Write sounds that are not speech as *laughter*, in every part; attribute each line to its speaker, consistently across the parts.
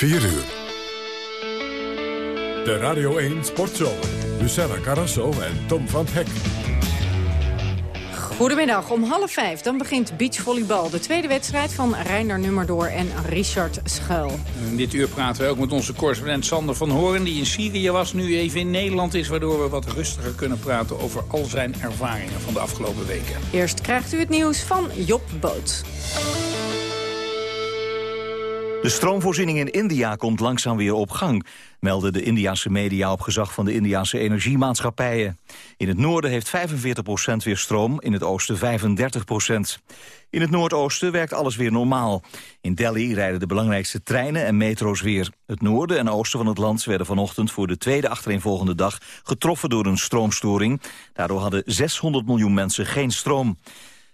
Speaker 1: 4 uur. De Radio 1 Sportzomer. Lucella Carrasso en Tom van Hek.
Speaker 2: Goedemiddag, om half vijf dan begint beachvolleybal. De tweede wedstrijd van Reiner Nummerdoor en Richard Schuil.
Speaker 3: In dit uur praten we ook met onze correspondent Sander van Hoorn... die in Syrië was, nu even in Nederland is... waardoor we wat rustiger kunnen praten over al zijn ervaringen van de afgelopen weken.
Speaker 2: Eerst krijgt u het nieuws van Job Boot.
Speaker 4: De stroomvoorziening in India komt langzaam weer op gang, melden de Indiase media op gezag van de Indiase energiemaatschappijen. In het noorden heeft 45% weer stroom, in het oosten 35% In het noordoosten werkt alles weer normaal. In Delhi rijden de belangrijkste treinen en metro's weer. Het noorden en oosten van het land werden vanochtend voor de tweede achtereenvolgende dag getroffen door een stroomstoring. Daardoor hadden 600 miljoen mensen geen stroom.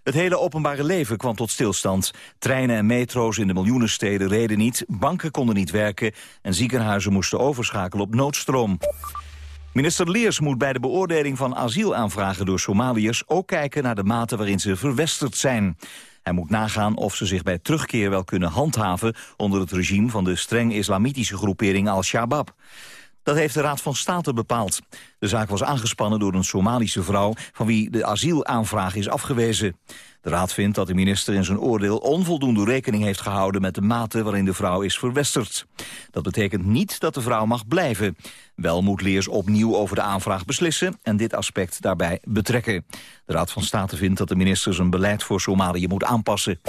Speaker 4: Het hele openbare leven kwam tot stilstand. Treinen en metro's in de miljoenensteden reden niet, banken konden niet werken... en ziekenhuizen moesten overschakelen op noodstroom. Minister Leers moet bij de beoordeling van asielaanvragen door Somaliërs... ook kijken naar de mate waarin ze verwesterd zijn. Hij moet nagaan of ze zich bij terugkeer wel kunnen handhaven... onder het regime van de streng islamitische groepering Al-Shabaab. Dat heeft de Raad van State bepaald. De zaak was aangespannen door een Somalische vrouw... van wie de asielaanvraag is afgewezen. De Raad vindt dat de minister in zijn oordeel onvoldoende rekening heeft gehouden... met de mate waarin de vrouw is verwesterd. Dat betekent niet dat de vrouw mag blijven. Wel moet Leers opnieuw over de aanvraag beslissen... en dit aspect daarbij betrekken. De Raad van State vindt dat de minister zijn beleid voor Somalië moet aanpassen.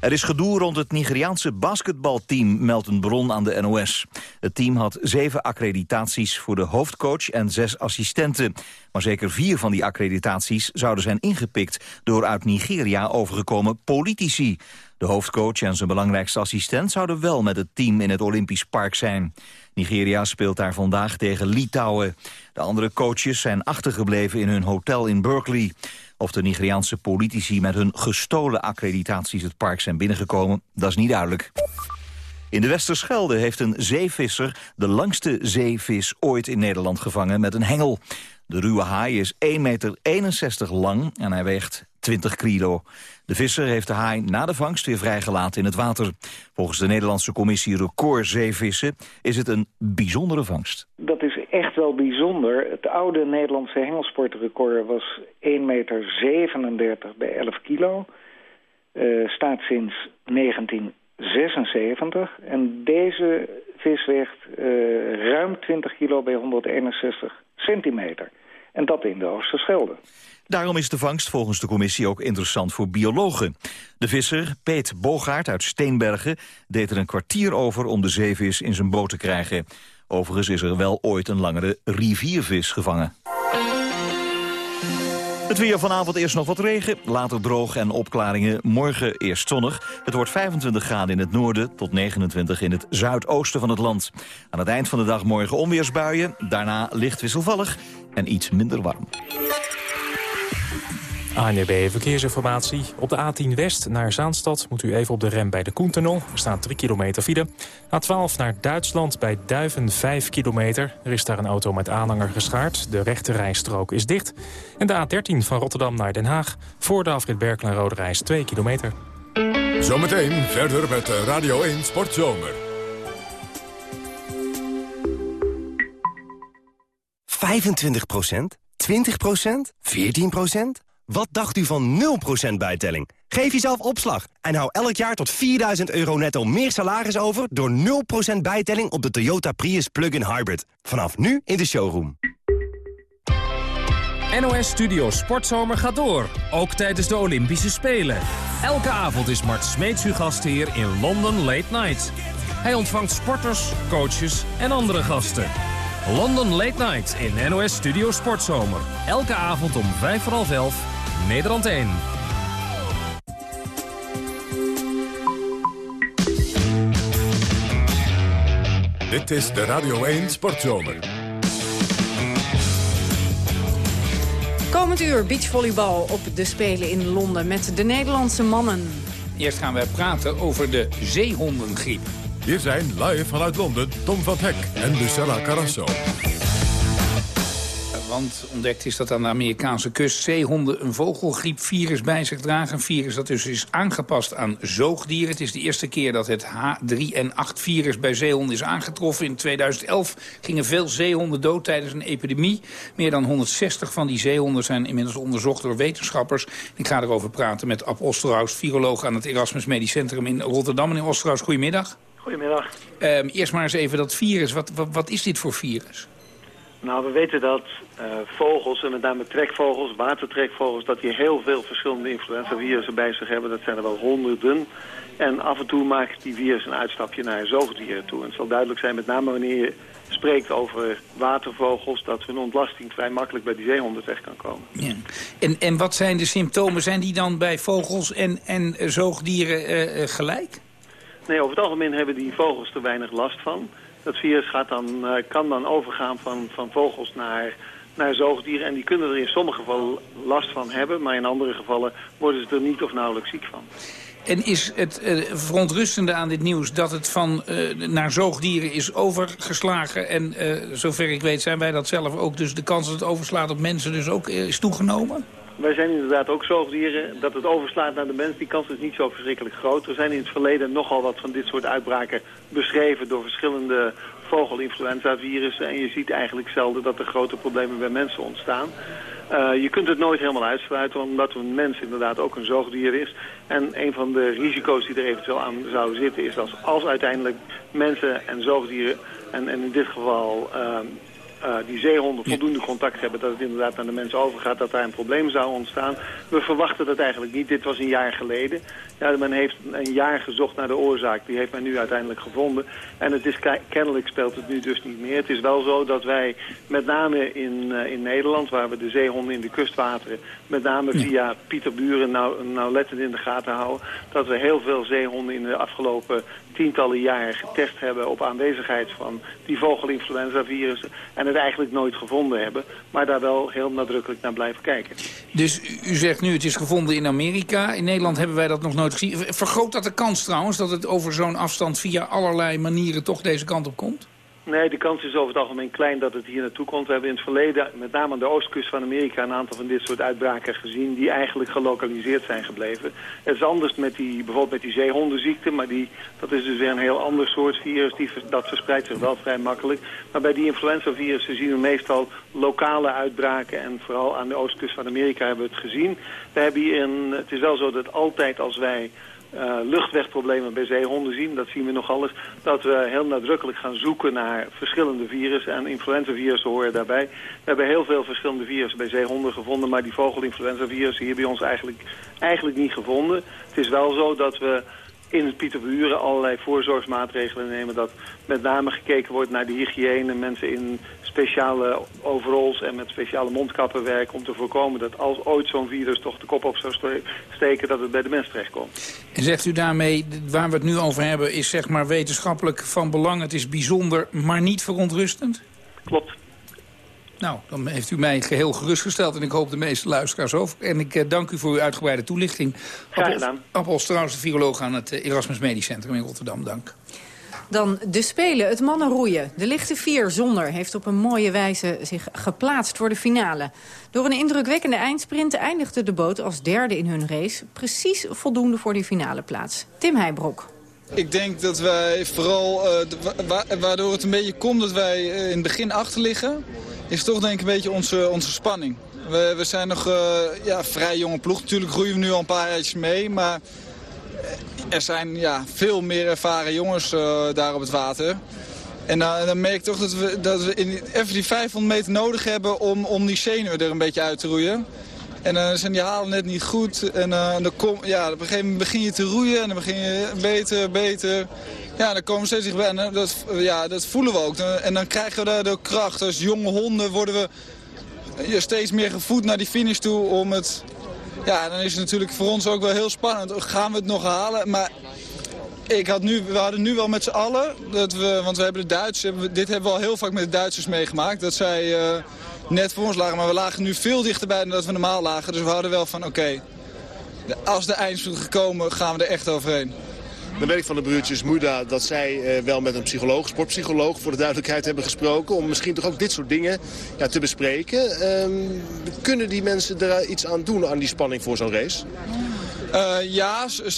Speaker 4: Er is gedoe rond het Nigeriaanse basketbalteam, meldt een bron aan de NOS. Het team had zeven accreditaties voor de hoofdcoach en zes assistenten. Maar zeker vier van die accreditaties zouden zijn ingepikt... door uit Nigeria overgekomen politici. De hoofdcoach en zijn belangrijkste assistent zouden wel met het team in het Olympisch Park zijn. Nigeria speelt daar vandaag tegen Litouwen. De andere coaches zijn achtergebleven in hun hotel in Berkeley. Of de Nigeriaanse politici met hun gestolen accreditaties het park zijn binnengekomen, dat is niet duidelijk. In de Westerschelde heeft een zeevisser de langste zeevis ooit in Nederland gevangen met een hengel. De ruwe haai is 1,61 meter lang en hij weegt 20 kilo. De visser heeft de haai na de vangst weer vrijgelaten in het water. Volgens de Nederlandse commissie Record Zeevissen is het een bijzondere vangst.
Speaker 5: Dat is echt wel bijzonder. Het oude Nederlandse hengelsportrecord was 1,37 meter bij 11 kilo. Uh, staat sinds 1976. En deze vis weegt uh, ruim 20 kilo bij 161 centimeter. En dat in de Oosterschelde.
Speaker 4: Daarom is de vangst volgens de commissie ook interessant voor biologen. De visser, Peet Bogaert uit Steenbergen, deed er een kwartier over om de zeevis in zijn boot te krijgen. Overigens is er wel ooit een langere riviervis gevangen. Het weer vanavond eerst nog wat regen, later droog en opklaringen. Morgen eerst zonnig. Het wordt 25 graden in het noorden tot 29 in het zuidoosten van het land. Aan het eind van de dag morgen onweersbuien, daarna licht wisselvallig en iets minder warm.
Speaker 6: ANB Verkeersinformatie. Op de A10 West naar Zaanstad moet u even op de rem bij de Koentunnel. Er staat 3 kilometer file. A12 naar Duitsland bij Duiven 5 kilometer. Er is daar een auto met aanhanger geschaard. De rechte rijstrook is dicht. En de A13 van Rotterdam naar Den Haag. Voor de afrit Berkel Rode Reis 2 kilometer.
Speaker 1: Zometeen verder met Radio 1 Sportzomer.
Speaker 7: 25% 20% 14 wat dacht u van 0% bijtelling? Geef jezelf opslag en hou elk jaar tot 4000 euro netto meer salaris over... door 0% bijtelling op de Toyota Prius Plug-in Hybrid. Vanaf nu in de showroom.
Speaker 8: NOS Studio Sportzomer gaat door, ook tijdens de Olympische Spelen. Elke avond is Mart Smeets uw gastheer in London Late Night. Hij ontvangt sporters, coaches en andere gasten. London Late Night in NOS Studio Sportzomer. Elke avond om 5 voor half 11 Nederland 1.
Speaker 1: Dit is de Radio 1 Sportzomer.
Speaker 2: Komend uur beachvolleybal op de Spelen in Londen met de Nederlandse mannen.
Speaker 3: Eerst gaan we praten over de zeehondengriep.
Speaker 1: Hier zijn live vanuit Londen Tom van Hek en Lucella Carrasso.
Speaker 3: Want ontdekt is dat aan de Amerikaanse kust zeehonden een vogelgriepvirus bij zich dragen. Een virus dat dus is aangepast aan zoogdieren. Het is de eerste keer dat het H3N8-virus bij zeehonden is aangetroffen. In 2011 gingen veel zeehonden dood tijdens een epidemie. Meer dan 160 van die zeehonden zijn inmiddels onderzocht door wetenschappers. Ik ga erover praten met Ab Osterhaus, viroloog aan het Erasmus Medisch Centrum in Rotterdam. Meneer Osterhaus, goedemiddag.
Speaker 9: Goedemiddag.
Speaker 3: Um, eerst maar eens even dat virus. Wat, wat, wat is dit voor virus?
Speaker 9: Nou, we weten dat uh, vogels, en met name trekvogels, watertrekvogels... dat die heel veel verschillende influenzavirussen bij zich hebben. Dat zijn er wel honderden. En af en toe maakt die virus een uitstapje naar zoogdieren toe. En het zal duidelijk zijn, met name wanneer je spreekt over watervogels... dat hun ontlasting vrij makkelijk bij die zeehonden terecht kan komen.
Speaker 3: Ja. En, en wat zijn de symptomen? Zijn die dan bij vogels en, en zoogdieren uh, gelijk?
Speaker 9: Nee, over het algemeen hebben die vogels er weinig last van. Dat virus gaat dan, uh, kan dan overgaan van, van vogels naar, naar zoogdieren. En die kunnen er in sommige gevallen last van hebben. Maar in andere gevallen worden ze er niet of nauwelijks ziek van.
Speaker 3: En is het uh, verontrustende aan dit nieuws dat het van uh, naar zoogdieren is overgeslagen? En zover ik weet zijn wij dat zelf ook. Dus de kans dat het overslaat op mensen dus ook is toegenomen?
Speaker 9: Wij zijn inderdaad ook zoogdieren. Dat het overslaat naar de mens, die kans is niet zo verschrikkelijk groot. Er zijn in het verleden nogal wat van dit soort uitbraken beschreven door verschillende vogelinfluenza-virussen. En je ziet eigenlijk zelden dat er grote problemen bij mensen ontstaan. Uh, je kunt het nooit helemaal uitsluiten, omdat een mens inderdaad ook een zoogdier is. En een van de risico's die er eventueel aan zou zitten is als, als uiteindelijk mensen en zoogdieren, en, en in dit geval uh, uh, die zeehonden voldoende contact hebben... dat het inderdaad naar de mensen overgaat, dat daar een probleem zou ontstaan. We verwachten dat eigenlijk niet. Dit was een jaar geleden. Ja, men heeft een jaar gezocht naar de oorzaak. Die heeft men nu uiteindelijk gevonden. En het is kennelijk speelt het nu dus niet meer. Het is wel zo dat wij met name in, uh, in Nederland... waar we de zeehonden in de kustwateren... met name via Pieterburen nou, nauwlettend in de gaten houden... dat we heel veel zeehonden in de afgelopen tientallen jaren getest hebben... op aanwezigheid van die vogelinfluenza-virussen... en het eigenlijk nooit gevonden hebben... maar daar wel heel nadrukkelijk naar blijven kijken.
Speaker 3: Dus u zegt nu het is gevonden in Amerika. In Nederland hebben wij dat nog nooit Vergroot dat de kans trouwens dat het over zo'n afstand... via allerlei manieren toch deze kant op komt?
Speaker 9: Nee, de kans is over het algemeen klein dat het hier naartoe komt. We hebben in het verleden, met name aan de oostkust van Amerika... een aantal van dit soort uitbraken gezien die eigenlijk gelokaliseerd zijn gebleven. Het is anders met die, bijvoorbeeld met die zeehondenziekte... maar die, dat is dus weer een heel ander soort virus. Die, dat verspreidt zich wel vrij makkelijk. Maar bij die influenzavirussen zien we meestal lokale uitbraken... en vooral aan de oostkust van Amerika hebben we het gezien. We hebben hier het is wel zo dat altijd als wij uh, luchtwegproblemen bij zeehonden zien, dat zien we nogal eens, dat we heel nadrukkelijk gaan zoeken naar verschillende virussen en influenzavirussen horen daarbij. We hebben heel veel verschillende virussen bij zeehonden gevonden, maar die vogelinfluenzavirussen hier bij ons eigenlijk, eigenlijk niet gevonden. Het is wel zo dat we in het Pieterburen allerlei voorzorgsmaatregelen nemen. Dat met name gekeken wordt naar de hygiëne. Mensen in speciale overalls en met speciale mondkappen werken... om te voorkomen dat als ooit zo'n virus toch de kop op zou steken... dat het bij de mens terechtkomt.
Speaker 3: En zegt u daarmee, waar we het nu over hebben... is zeg maar wetenschappelijk van belang, het is bijzonder, maar niet verontrustend?
Speaker 9: Klopt.
Speaker 3: Nou, dan heeft u mij geheel gerustgesteld en ik hoop de meeste luisteraars ook. En ik uh, dank u voor uw uitgebreide toelichting.
Speaker 9: Graag gedaan.
Speaker 3: Appel trouwens de viroloog aan het Erasmus Medisch Centrum in Rotterdam. Dank.
Speaker 2: Dan de Spelen, het mannenroeien. De lichte vier zonder heeft op een mooie wijze zich geplaatst voor de finale. Door een indrukwekkende eindsprint eindigde de boot als derde in hun race. Precies voldoende voor die finale plaats. Tim Heijbroek.
Speaker 10: Ik denk dat wij vooral, uh, waardoor het een beetje komt dat wij uh, in het begin achter liggen... is toch denk ik een beetje onze, onze spanning. We, we zijn nog uh, ja, vrij jonge ploeg. Natuurlijk groeien we nu al een paar jaar mee, maar er zijn ja, veel meer ervaren jongens uh, daar op het water. En uh, dan merk ik toch dat we, dat we in, even die 500 meter nodig hebben om, om die zenuwen er een beetje uit te roeien. En dan uh, zijn die halen net niet goed. En dan kom, ja, op een gegeven moment begin je te roeien en dan begin je beter, beter. Ja, dan komen we steeds dichtbij. En dat, ja, dat voelen we ook. En dan krijgen we de kracht. Als jonge honden worden we steeds meer gevoed naar die finish toe om het ja, dan is het natuurlijk voor ons ook wel heel spannend. Gaan we het nog halen? Maar ik had nu, we hadden nu wel met z'n allen, dat we, want we hebben de Duitsers, dit hebben we al heel vaak met de Duitsers meegemaakt. Dat zij uh, net voor ons lagen, maar we lagen nu veel dichterbij dan dat we normaal lagen. Dus we hadden wel van, oké, als de eindsprint gekomen, gaan we er echt overheen.
Speaker 11: Dan weet ik van de broertjes Muda dat zij wel met een psycholoog, sportpsycholoog... voor de duidelijkheid hebben gesproken... om misschien toch ook dit soort dingen ja, te bespreken. Ehm, kunnen die mensen er iets aan doen aan die spanning voor zo'n race?
Speaker 10: ja, ze,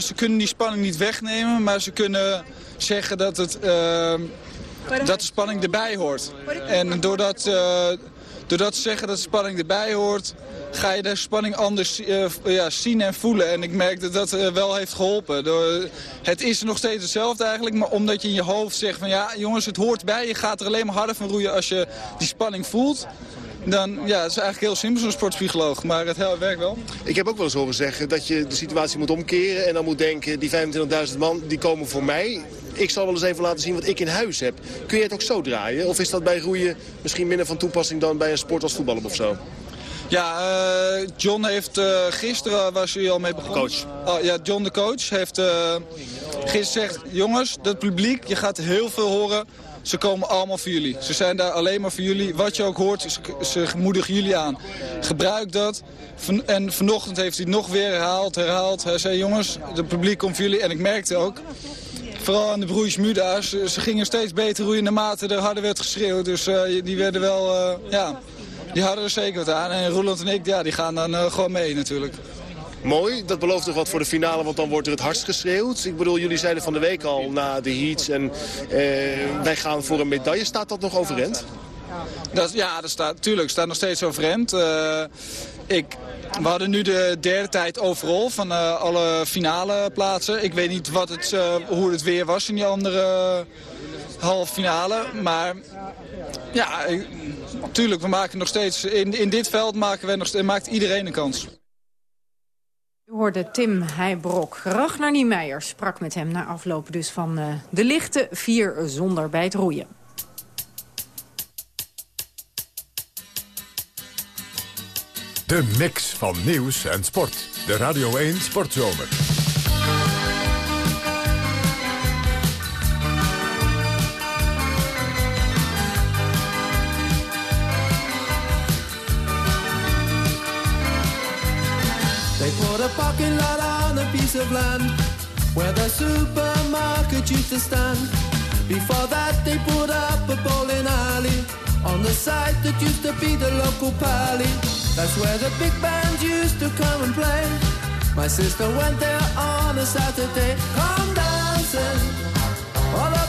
Speaker 10: ze, kunnen die spanning niet wegnemen, maar ze kunnen zeggen dat, het, ehm, dat de spanning erbij hoort. En doordat, uh, doordat ze zeggen dat spanning erbij hoort, ga je de spanning anders uh, ja, zien en voelen. En ik merk dat dat uh, wel heeft geholpen. Door, het is nog steeds hetzelfde eigenlijk, maar omdat je in je hoofd zegt van ja jongens het hoort bij. Je gaat er alleen maar harder van roeien als je die spanning voelt. Dan, ja, het is eigenlijk heel simpel zo'n sportpsycholoog, maar het werkt wel.
Speaker 11: Ik heb ook wel eens horen zeggen dat je de situatie moet omkeren en dan moet denken, die 25.000 man, die komen voor mij. Ik zal wel eens even laten zien wat ik in huis heb. Kun je het ook zo draaien? Of is dat bij roeien misschien minder van toepassing dan bij een sport als voetballen of zo?
Speaker 10: Ja, uh, John heeft uh, gisteren, was hij al mee begonnen.
Speaker 11: Coach.
Speaker 10: Oh, ja, John de coach heeft uh, gisteren gezegd... jongens, dat publiek, je gaat heel veel horen ze komen allemaal voor jullie. Ze zijn daar alleen maar voor jullie. Wat je ook hoort, ze, moedigen jullie aan. Gebruik dat. En vanochtend heeft hij nog weer herhaald, herhaald. Hij zei, jongens, het publiek komt voor jullie. En ik merkte ook, vooral aan de broers Muda's, ze, gingen steeds beter roeien naarmate er harder werd geschreeuwd. Dus uh, die werden wel, uh, ja, die hadden er zeker wat aan. En Roland en ik, ja, die gaan dan uh, gewoon mee natuurlijk.
Speaker 11: Mooi, dat belooft toch wat voor de finale, want dan wordt er het hardst geschreeuwd. Ik bedoel, jullie zeiden van de week al na de heats en eh, wij gaan voor een medaille. Staat dat nog overeind?
Speaker 10: Dat, ja, dat staat, tuurlijk, staat nog steeds overeind. Uh, ik, we hadden nu de derde tijd overal van uh, alle finale plaatsen. Ik weet niet wat het, uh, hoe het weer was in die andere halve finale. Maar ja, natuurlijk, we maken nog steeds... In, in dit veld maken we nog, maakt iedereen een kans.
Speaker 2: Hoorde Tim Heijbrok. Ragnar Niemeyer sprak met hem na afloop dus van uh, de lichte vier zonder bij het roeien.
Speaker 1: De mix van nieuws en sport. De Radio 1 Sportzomer.
Speaker 12: A parking lot on a piece of land where the supermarket used to stand. Before that, they put up a bowling alley on the site that used to be the local pally. That's where the big bands used to come and play. My sister went there on a Saturday, come dancing. All her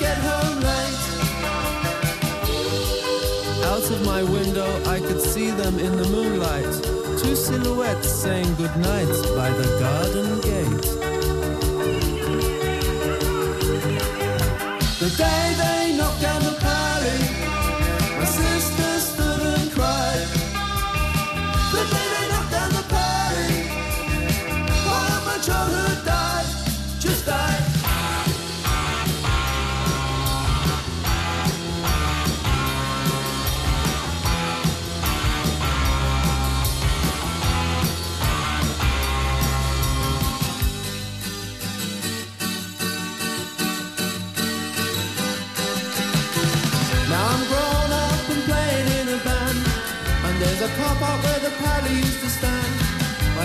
Speaker 12: Get home late Out of my window I could see them in the moonlight. Two silhouettes saying goodnight by the garden gate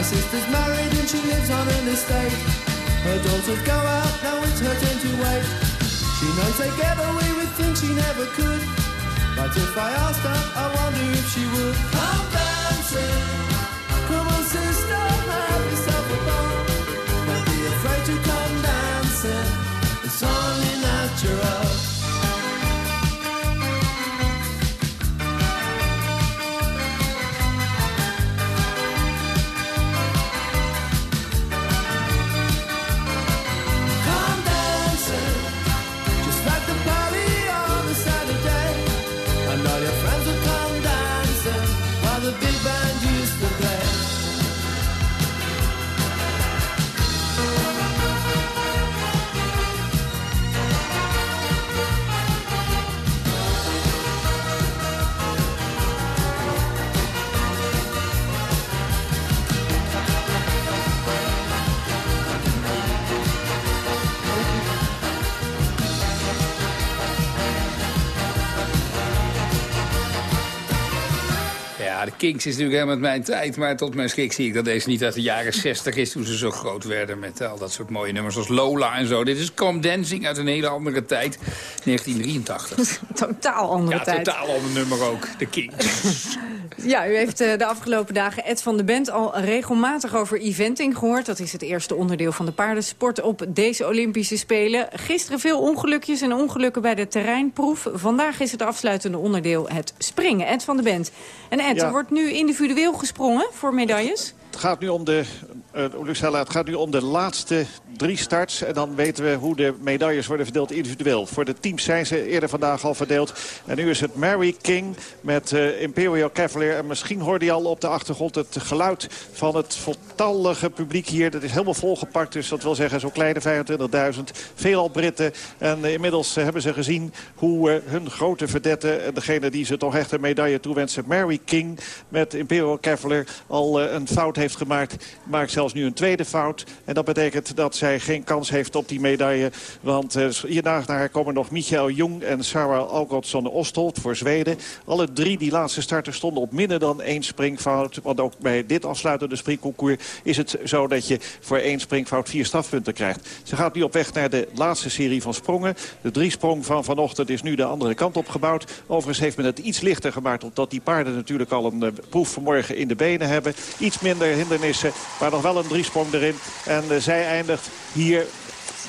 Speaker 12: sister's married and she lives on an estate. Her daughters go out, now it's her turn to wait. She knows they get away with things she never could. But if I asked her, I wonder if she would. Come dancing. Come on, sister, have yourself a ball. Don't be afraid to come dancing. It's only natural.
Speaker 3: Kings is natuurlijk helemaal mijn tijd. Maar tot mijn schrik zie ik dat deze niet uit de jaren 60 is... toen ze zo groot werden met al dat soort mooie nummers als Lola en zo. Dit is Come Dancing uit een hele andere tijd, 1983. *laughs*
Speaker 2: totaal andere
Speaker 3: ja,
Speaker 2: tijd.
Speaker 3: totaal ander nummer ook, de Kings. *laughs*
Speaker 2: Ja, u heeft eh, de afgelopen dagen Ed van de Bent al regelmatig over eventing gehoord. Dat is het eerste onderdeel van de paardensport op deze Olympische Spelen. Gisteren veel ongelukjes en ongelukken bij de terreinproef. Vandaag is het afsluitende onderdeel het springen. Ed van de Bent. En Ed,
Speaker 13: Ja.
Speaker 2: er wordt nu individueel gesprongen voor medailles?
Speaker 13: Het gaat nu om de, Luxella, het gaat nu om de laatste drie starts. En dan weten we hoe de medailles worden verdeeld individueel. Voor de teams zijn ze eerder vandaag al verdeeld. En nu is het Mary King met eh, Imperial Cavalier. En misschien hoorde je al op de achtergrond het geluid van het voltallige publiek hier. Dat is helemaal volgepakt. Dus dat wil zeggen zo'n kleine 25.000. Veelal Britten. En inmiddels hebben ze gezien hoe eh, hun grote verdette... en degene die ze toch echt een medaille toewensen... Mary King met Imperial Cavalier al een fout heeft gemaakt. Maakt zelfs nu een tweede fout. En dat betekent dat zij geen kans heeft op die medaille. Want eh, hierna komen nog Michael Jung en Sarah Algotsson Ostold voor Zweden. Alle drie die laatste starters stonden op minder dan één springfout. Want ook bij dit afsluitende springconcours is het zo dat je voor één springfout vier strafpunten krijgt. Ze gaat nu op weg naar de laatste serie van sprongen. De driesprong van vanochtend is nu de andere kant opgebouwd. Overigens heeft men het iets lichter gemaakt... omdat die paarden natuurlijk al een eh, proef vanmorgen in de benen hebben. Iets minder hindernissen, maar nog wel een driesprong erin. En eh, zij eindigt hier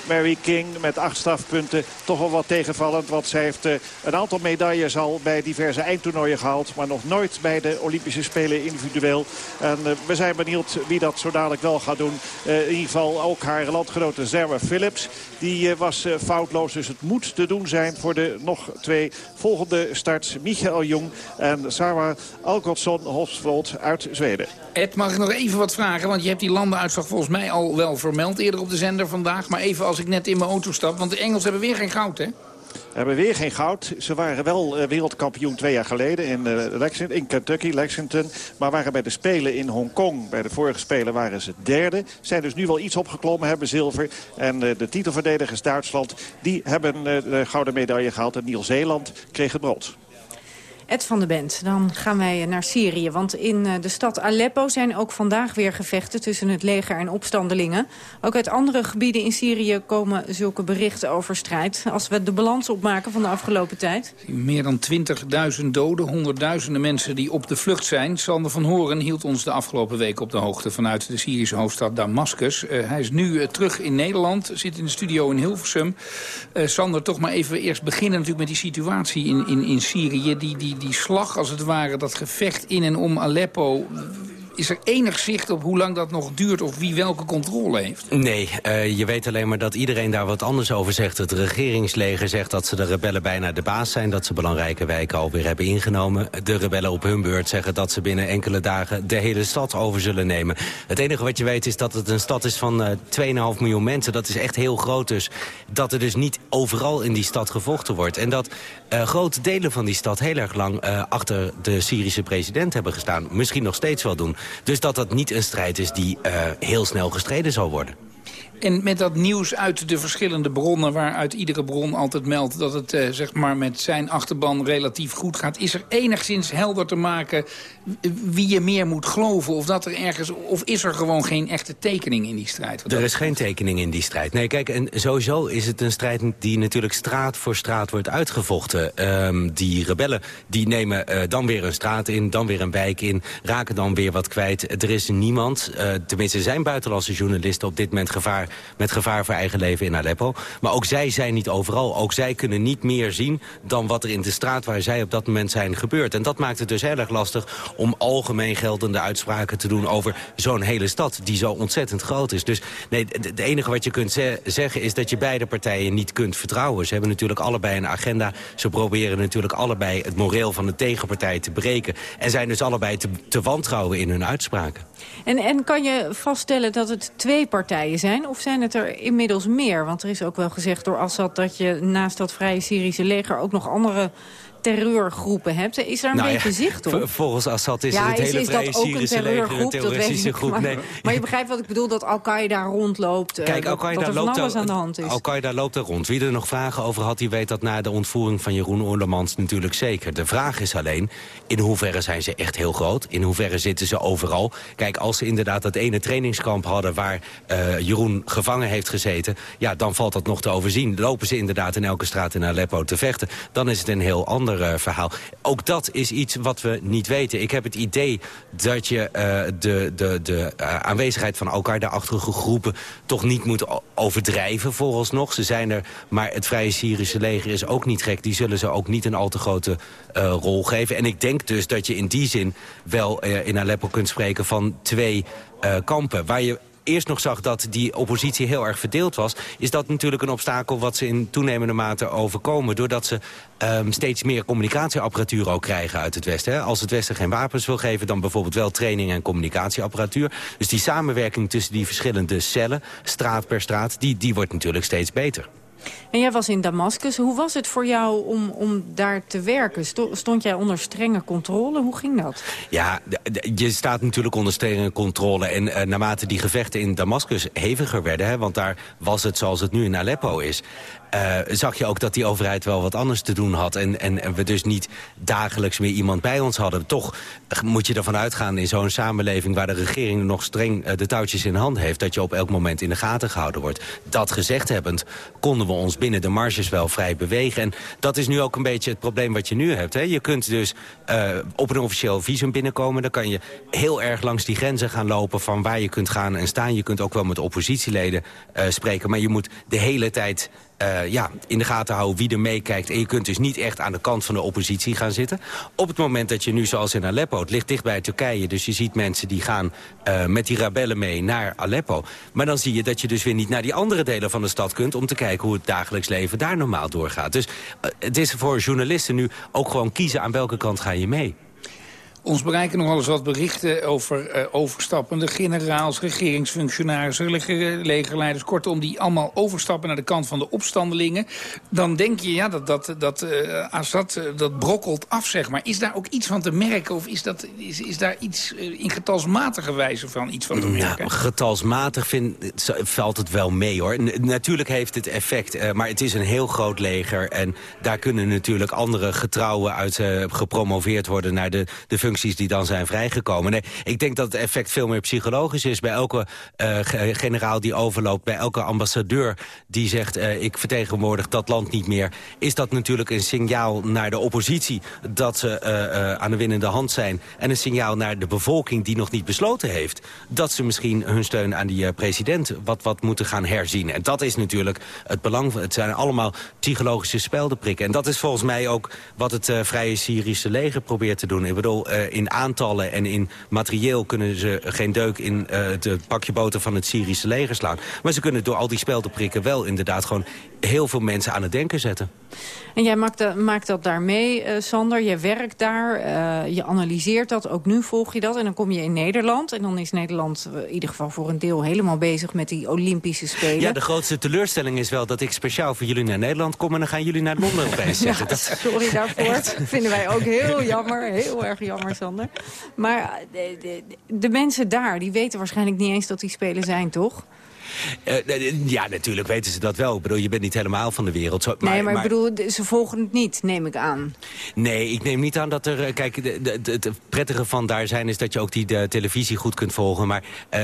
Speaker 13: Mary King met acht strafpunten. Toch wel wat tegenvallend, want zij heeft eh, een aantal medailles al bij diverse eindtoernooien gehaald. Maar nog nooit bij de Olympische Spelen individueel. En eh, we zijn benieuwd wie dat zo dadelijk wel gaat doen. Eh, in ieder geval ook haar landgenote Sarah Phillips. Die was foutloos, dus het moet te doen zijn voor de nog twee volgende starts. Michael Jong en Sarah Algotsson Hofsvold uit Zweden.
Speaker 3: Ed, mag ik nog even wat vragen? Want je hebt die landenuitslag volgens mij al wel vermeld eerder op de zender vandaag. Maar even als ik net in mijn auto stap. Want de Engelsen hebben weer geen goud, hè?
Speaker 13: hebben weer geen goud. Ze waren wel eh, wereldkampioen twee jaar geleden in, eh, Lexington, in Kentucky, Lexington. Maar waren bij de Spelen in Hongkong. Bij de vorige Spelen waren ze derde. Zijn dus nu wel iets opgeklommen, hebben zilver. En eh, de titelverdedigers Duitsland, die hebben de gouden medaille gehaald. En Nieuw-Zeeland kreeg het brood.
Speaker 2: Ed van de Bent, dan gaan wij naar Syrië. Want in eh, de stad Aleppo zijn ook vandaag weer gevechten tussen het leger en opstandelingen. Ook uit andere gebieden in Syrië komen zulke berichten over strijd. Als we de balans opmaken van de afgelopen tijd.
Speaker 3: Meer dan 20.000 doden, honderdduizenden mensen die op de vlucht zijn. Sander van Horen hield ons de afgelopen week op de hoogte vanuit de Syrische hoofdstad Damascus. Eh, hij is nu eh, terug in Nederland, zit in de studio in Hilversum. Sander, toch maar even eerst beginnen natuurlijk met die situatie in, in, in Syrië. Die, die, die slag als het ware, dat gevecht in en om Aleppo. Is er enig zicht op hoe lang dat nog duurt of wie welke controle heeft?
Speaker 14: Nee, uh, je weet alleen maar dat iedereen daar wat anders over zegt. Het regeringsleger zegt dat ze de rebellen bijna de baas zijn... dat ze belangrijke wijken alweer hebben ingenomen. De rebellen op hun beurt zeggen dat ze binnen enkele dagen... de hele stad over zullen nemen. Het enige wat je weet is dat het een stad is van uh, 2,5 miljoen mensen. Dat is echt heel groot dus. Dat er dus niet overal in die stad gevochten wordt. En dat uh, grote delen van die stad heel erg lang achter de Syrische president hebben gestaan. Misschien nog steeds wel doen. Dus dat dat niet een strijd is die uh, heel snel gestreden zal worden.
Speaker 3: En met dat nieuws uit de verschillende bronnen... waaruit iedere bron altijd meldt dat het uh, zeg maar met zijn achterban relatief goed gaat... is er enigszins helder te maken wie je meer moet geloven? Of, dat er ergens, of is er gewoon geen echte tekening in die strijd?
Speaker 14: Er is geen tekening in die strijd. Nee, kijk, en sowieso is het een strijd die natuurlijk straat voor straat wordt uitgevochten. Um, die rebellen die nemen uh, dan weer een straat in, dan weer een wijk in... raken dan weer wat kwijt. Er is niemand, uh, tenminste zijn buitenlandse journalisten... op dit moment gevaar, met gevaar voor eigen leven in Aleppo. Maar ook zij zijn niet overal. Ook zij kunnen niet meer zien dan wat er in de straat... waar zij op dat moment zijn gebeurd. En dat maakt het dus heel erg lastig om algemeen geldende uitspraken te doen... over zo'n hele stad die zo ontzettend groot is. Dus nee, het enige wat je kunt ze zeggen is dat je beide partijen niet kunt vertrouwen. Ze hebben natuurlijk allebei een agenda. Ze proberen natuurlijk allebei het moreel van de tegenpartij te breken. En zijn dus allebei te, te wantrouwen in hun uitspraken.
Speaker 2: En, en kan je vaststellen dat het twee partijen zijn? Zijn het er inmiddels meer? Want er is ook wel gezegd door Assad dat je naast dat vrije Syrische leger... ook nog andere terreurgroepen hebt. Is daar een
Speaker 14: Nou ja,
Speaker 2: beetje zicht op?
Speaker 14: Volgens Assad is
Speaker 2: ja,
Speaker 14: het
Speaker 2: is,
Speaker 14: hele
Speaker 2: is dat ook een
Speaker 14: Syrische leger een
Speaker 2: terreurgroep?
Speaker 14: Terroristische groep.
Speaker 2: Maar,
Speaker 14: Nee.
Speaker 2: maar je begrijpt wat ik bedoel, dat Al-Qaeda rondloopt. eh,
Speaker 14: Kijk,
Speaker 2: dat,
Speaker 14: Al-Qaeda loopt,
Speaker 2: aan de hand is.
Speaker 14: Al-Qaeda loopt er rond. Wie er nog vragen over had, die weet dat na de ontvoering van Jeroen Oerlemans natuurlijk zeker. De vraag is alleen, in hoeverre zijn ze echt heel groot? In hoeverre zitten ze overal? Kijk, als ze inderdaad dat ene trainingskamp hadden waar eh, Jeroen gevangen heeft gezeten... ja, dan valt dat nog te overzien. Lopen ze inderdaad in elke straat in Aleppo te vechten... dan is het een heel ander eh, verhaal. Ook dat is iets wat we niet weten. Ik heb het idee dat je eh, de, de, de eh, aanwezigheid van Al-Qaeda-achtige groepen... toch niet moet overdrijven vooralsnog. Ze zijn er, maar het Vrije Syrische leger is ook niet gek. Die zullen ze ook niet een al te grote rol geven. En ik denk dus dat je in die zin wel in Aleppo kunt spreken van twee kampen. Waar je eerst nog zag dat die oppositie heel erg verdeeld was... is dat natuurlijk een obstakel wat ze in toenemende mate overkomen... doordat ze ehm, steeds meer communicatieapparatuur ook krijgen uit het Westen. Hè. Als het Westen geen wapens wil geven... dan bijvoorbeeld wel training en communicatieapparatuur. Dus die samenwerking tussen die verschillende cellen, straat per straat... die, die wordt natuurlijk steeds beter.
Speaker 2: En jij was in Damascus. Hoe was het voor jou om, om daar te werken? Sto- Stond jij onder strenge controle? Hoe ging dat?
Speaker 14: Ja, je staat natuurlijk onder strenge controle. En eh, naarmate die gevechten in Damascus heviger werden... Hè, want daar was het zoals het nu in Aleppo is... eh, zag je ook dat die overheid wel wat anders te doen had. En, en, we dus niet dagelijks meer iemand bij ons hadden. Toch moet je ervan uitgaan in zo'n samenleving... waar de regering nog streng eh, de touwtjes in hand heeft... dat je op elk moment in de gaten gehouden wordt. Dat gezegd hebbend konden we ons binnen de marges wel vrij bewegen. En dat is nu ook een beetje het probleem wat je nu hebt. Hè. Je kunt dus eh, op een officieel visum binnenkomen. Dan kan je heel erg langs die grenzen gaan lopen... van waar je kunt gaan en staan. Je kunt ook wel met oppositieleden spreken. Maar je moet de hele tijd eh, ja, in de gaten houden wie er meekijkt. En je kunt dus niet echt aan de kant van de oppositie gaan zitten. Op het moment dat je nu, zoals in Aleppo, het ligt dicht bij Turkije... dus je ziet mensen die gaan eh, met die rebellen mee naar Aleppo. Maar dan zie je dat je dus weer niet naar die andere delen van de stad kunt... om te kijken hoe het dagelijks leven daar normaal doorgaat. Dus eh, het is voor journalisten nu ook gewoon kiezen aan welke kant ga je mee.
Speaker 3: Ons bereiken nog wel eens wat berichten over eh, overstappende generaals, regeringsfunctionarissen, leg- legerleiders. Kortom, die allemaal overstappen naar de kant van de opstandelingen. Dan denk je, ja, dat, dat, dat eh, Assad, eh, dat brokkelt af, zeg maar. Is daar ook iets van te merken? Of is, dat, is, is daar iets in getalsmatige wijze van iets van te merken?
Speaker 14: Nou, getalsmatig vind, valt het wel mee hoor. N- natuurlijk heeft het effect, maar het is een heel groot leger. En daar kunnen natuurlijk andere getrouwen uit gepromoveerd worden... naar de, de die dan zijn vrijgekomen. Nee, ik denk dat het effect veel meer psychologisch is. Bij elke eh, ge- generaal die overloopt, bij elke ambassadeur die zegt... eh, ik vertegenwoordig dat land niet meer... is dat natuurlijk een signaal naar de oppositie dat ze eh, aan de winnende hand zijn. En een signaal naar de bevolking die nog niet besloten heeft... dat ze misschien hun steun aan die president wat, wat moeten gaan herzien. En dat is natuurlijk het belang. Het zijn allemaal psychologische speldenprikken. En dat is volgens mij ook wat het Vrije Syrische leger probeert te doen. Ik bedoel, in aantallen en in materieel kunnen ze geen deuk in eh, het pakje boter van het Syrische leger slaan. Maar ze kunnen door al die speldenprikken wel inderdaad gewoon heel veel mensen aan het denken zetten.
Speaker 2: En jij maakt, dat- maakt dat daar mee, eh, Sander. Je werkt daar, eh, je analyseert dat. Ook nu volg je dat. En dan kom je in Nederland. En dan is Nederland eh, in ieder geval voor een deel helemaal bezig met die Olympische Spelen.
Speaker 14: Ja, de grootste teleurstelling is wel dat ik speciaal voor jullie naar Nederland kom... en dan gaan jullie naar Londen opeens *laughs*
Speaker 2: Ja.
Speaker 14: Dat- *laughs*
Speaker 2: sorry daarvoor. Vinden wij ook heel jammer. Heel erg jammer, Sander. Maar eh, de, de, de mensen daar, die weten waarschijnlijk niet eens dat die Spelen zijn, toch?
Speaker 14: Eh, eh, ja, natuurlijk weten ze dat wel. Ik bedoel, je bent niet helemaal van de wereld. Zo,
Speaker 2: nee, maar, ik bedoel, de- ze volgen het niet, neem ik aan.
Speaker 14: Nee, ik neem niet aan dat er... eh, Kijk, de, de, de- het prettige van daar zijn is dat je ook die de televisie goed kunt volgen. Maar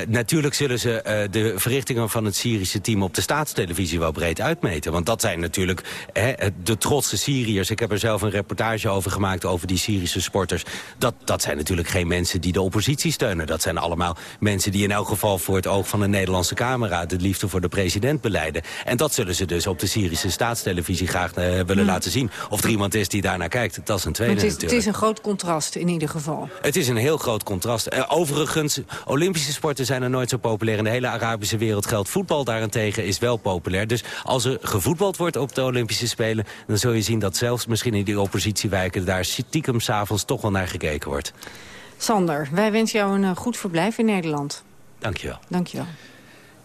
Speaker 14: natuurlijk zullen ze de verrichtingen van het Syrische team op de staatstelevisie wel breed uitmeten. Want dat zijn natuurlijk hè, de trotse Syriërs. Ik heb er zelf een reportage over gemaakt over die Syrische sporters. Dat, dat zijn natuurlijk geen mensen die de oppositie steunen. Dat zijn allemaal mensen die in elk geval voor het oog van een Nederlandse camera de liefde voor de president beleiden. En dat zullen ze dus op de Syrische staatstelevisie graag eh, willen laten zien. Of er iemand is die daarnaar kijkt, dat is een tweede
Speaker 2: het, is, het
Speaker 14: natuurlijk.
Speaker 2: is een groot contrast in ieder geval.
Speaker 14: Het is een heel groot contrast. Eh, overigens, Olympische sporten zijn er nooit zo populair. In de hele Arabische wereld geldt voetbal daarentegen is wel populair. Dus als er gevoetbald wordt op de Olympische Spelen... dan zul je zien dat zelfs misschien in die oppositiewijken... daar stiekem s'avonds toch wel naar gekeken wordt.
Speaker 2: Sander, wij wensen jou een eh, goed verblijf in Nederland.
Speaker 14: Dankjewel.
Speaker 2: Dankjewel.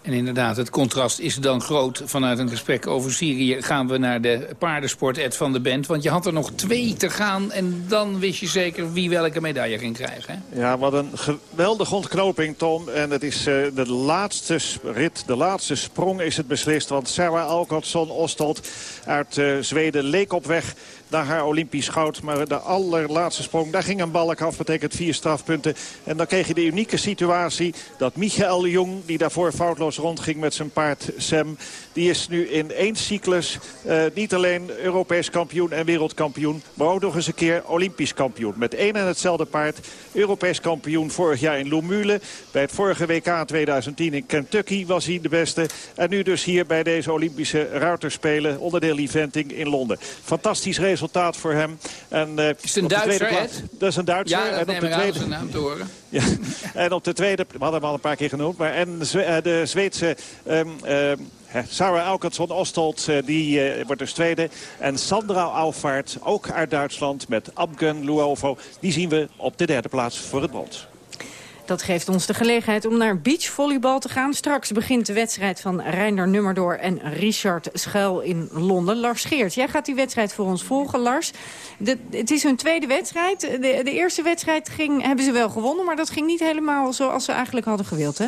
Speaker 3: En inderdaad, het contrast is dan groot. Vanuit een gesprek over Syrië gaan we naar de paardensport Ed van de Bent. Want je had er nog twee te gaan en dan wist je zeker wie welke medaille ging krijgen. Hè?
Speaker 13: Ja, wat een geweldige ontknoping, Tom. En het is uh, de laatste rit, de laatste sprong is het beslist. Want Sarah Alkotsson Ostold uit uh, Zweden leek op weg naar haar Olympisch goud. Maar de allerlaatste sprong, daar ging een balk af. Betekent vier strafpunten. En dan kreeg je de unieke situatie dat Michael Jong... die daarvoor foutloos rondging met zijn paard Sam... die is nu in één cyclus uh, niet alleen Europees kampioen en wereldkampioen... maar ook nog eens een keer Olympisch kampioen. Met één en hetzelfde paard. Europees kampioen vorig jaar in Loumule. Bij het vorige WK 2010 in Kentucky was hij de beste. En nu dus hier bij deze Olympische ruiterspelen... onderdeel eventing in Londen. Fantastisch resultaat voor hem. En, uh,
Speaker 3: is het een Duitser,
Speaker 13: plaats, Dat is een Duitser.
Speaker 3: Ja,
Speaker 13: en
Speaker 3: op de tweede zijn naam te horen. *laughs*
Speaker 13: ja, en op de tweede, we hadden hem al een paar keer genoemd. Maar en de Zweedse... Um, um, Sarah Alkatsson Ostold, die uh, wordt dus tweede. En Sandra Auvaart, ook uit Duitsland, met Abgen Luovo. Die zien we op de derde plaats voor het brons.
Speaker 2: Dat geeft ons de gelegenheid om naar beachvolleybal te gaan. Straks begint de wedstrijd van Reinder Nummerdoor en Richard Schuil in Londen. Lars Geert, jij gaat die wedstrijd voor ons volgen, Lars. Het is hun tweede wedstrijd. De, de, eerste wedstrijd ging, hebben ze wel gewonnen, maar dat ging niet helemaal zoals ze eigenlijk hadden gewild, hè?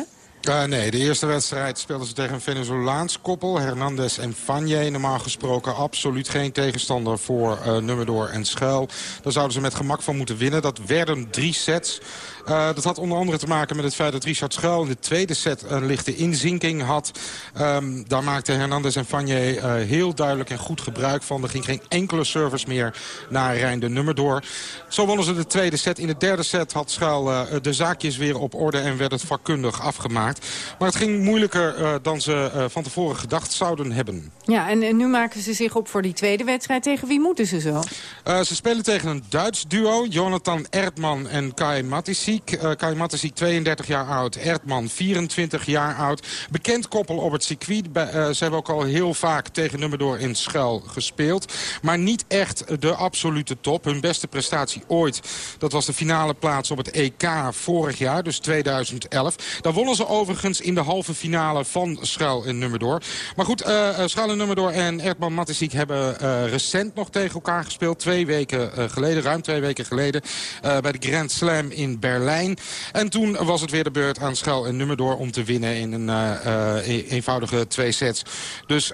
Speaker 15: Nee, de eerste wedstrijd speelden ze tegen een Venezolaans koppel. Hernandez en Fanje. Normaal gesproken absoluut geen tegenstander voor uh, Nummerdoor en Schuil. Daar zouden ze met gemak van moeten winnen. Dat werden drie sets. Uh, dat had onder andere te maken met het feit dat Richard Schuil in de tweede set een lichte inzinking had. Um, daar maakten Hernandez en Fanje uh, heel duidelijk en goed gebruik van. Er ging geen enkele service meer naar Rijn de Nummerdoor. Zo wonnen ze de tweede set. In de derde set had Schuil uh, de zaakjes weer op orde en werd het vakkundig afgemaakt. Maar het ging moeilijker dan ze van tevoren gedacht zouden hebben.
Speaker 2: Ja, en, en, nu maken ze zich op voor die tweede wedstrijd. Tegen wie moeten ze zo?
Speaker 15: Ze spelen tegen een Duits duo. Jonathan Erdman en Kai Kai Matisik 32 jaar oud. Erdman 24 jaar oud. Bekend koppel op het circuit. Bij, ze hebben ook al heel vaak tegen Nummerdoor in Schuil gespeeld. Maar niet echt de absolute top. Hun beste prestatie ooit. Dat was de finale plaats op het EK vorig jaar. Dus 2011. Daar wonnen ze overigens in de halve finale van Schuil en Nummerdoor. Maar goed, uh, Schuil en Nummerdoor en Erdman Matesiek hebben uh, recent nog tegen elkaar gespeeld. Twee weken uh, geleden, ruim twee weken geleden. bij de Grand Slam in Berlijn. En toen was het weer de beurt aan Schuil en Nummerdoor om te winnen in een e eenvoudige twee sets. Dus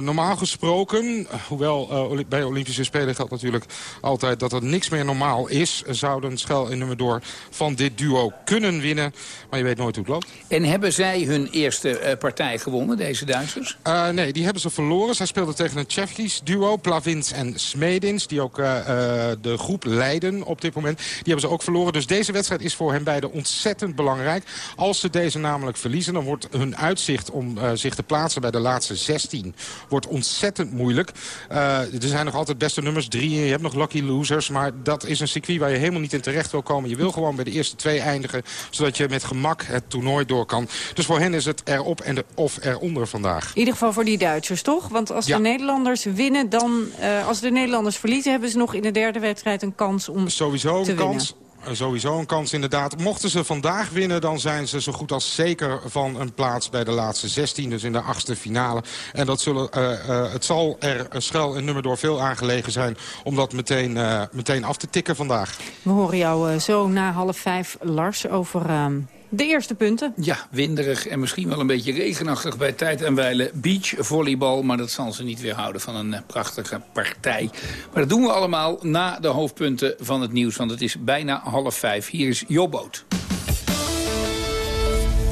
Speaker 15: normaal gesproken, hoewel bij Olympische Spelen geldt natuurlijk altijd dat er niks meer normaal is. Zouden Schuil en Nummerdoor van dit duo kunnen winnen. Maar je weet nooit hoe het loopt.
Speaker 3: En hebben zij hun eerste partij gewonnen, deze Duitsers?
Speaker 15: Nee, die hebben ze verloren. Zij speelden tegen een Tsjechisch duo, Plavins en Smedins... die ook de groep leiden op dit moment. Die hebben ze ook verloren. Dus deze wedstrijd is voor hen beiden ontzettend belangrijk. Als ze deze namelijk verliezen, dan wordt hun uitzicht... om zich te plaatsen bij de laatste 16 wordt ontzettend moeilijk. er zijn nog altijd beste nummers, drie. Je hebt nog lucky losers. Maar dat is een circuit waar je helemaal niet in terecht wil komen. Je wil gewoon bij de eerste twee eindigen... zodat je met gemak het toernooi door kan. Dus voor hen is het erop en de, of eronder vandaag.
Speaker 2: In ieder geval voor die Duitsers, toch? Want als ja. de Nederlanders winnen, dan... Uh, als de Nederlanders verliezen, hebben ze nog in de derde wedstrijd een kans om
Speaker 15: Sowieso
Speaker 2: te
Speaker 15: een
Speaker 2: winnen.
Speaker 15: kans sowieso een kans inderdaad. Mochten ze vandaag winnen, dan zijn ze zo goed als zeker van een plaats bij de laatste 16. Dus in de achtste finale. En dat zullen, uh, uh, het zal er Schel en Nummerdoor veel aangelegen zijn om dat meteen, meteen af te tikken vandaag.
Speaker 2: We horen jou zo na half vijf, Lars, over ehm, de eerste punten.
Speaker 3: Ja, winderig en misschien wel een beetje regenachtig bij tijd en wijle beachvolleybal. Maar dat zal ze niet weerhouden van een prachtige partij. Maar dat doen we allemaal na de hoofdpunten van het nieuws. Want het is bijna half vijf. Hier is Jobboot.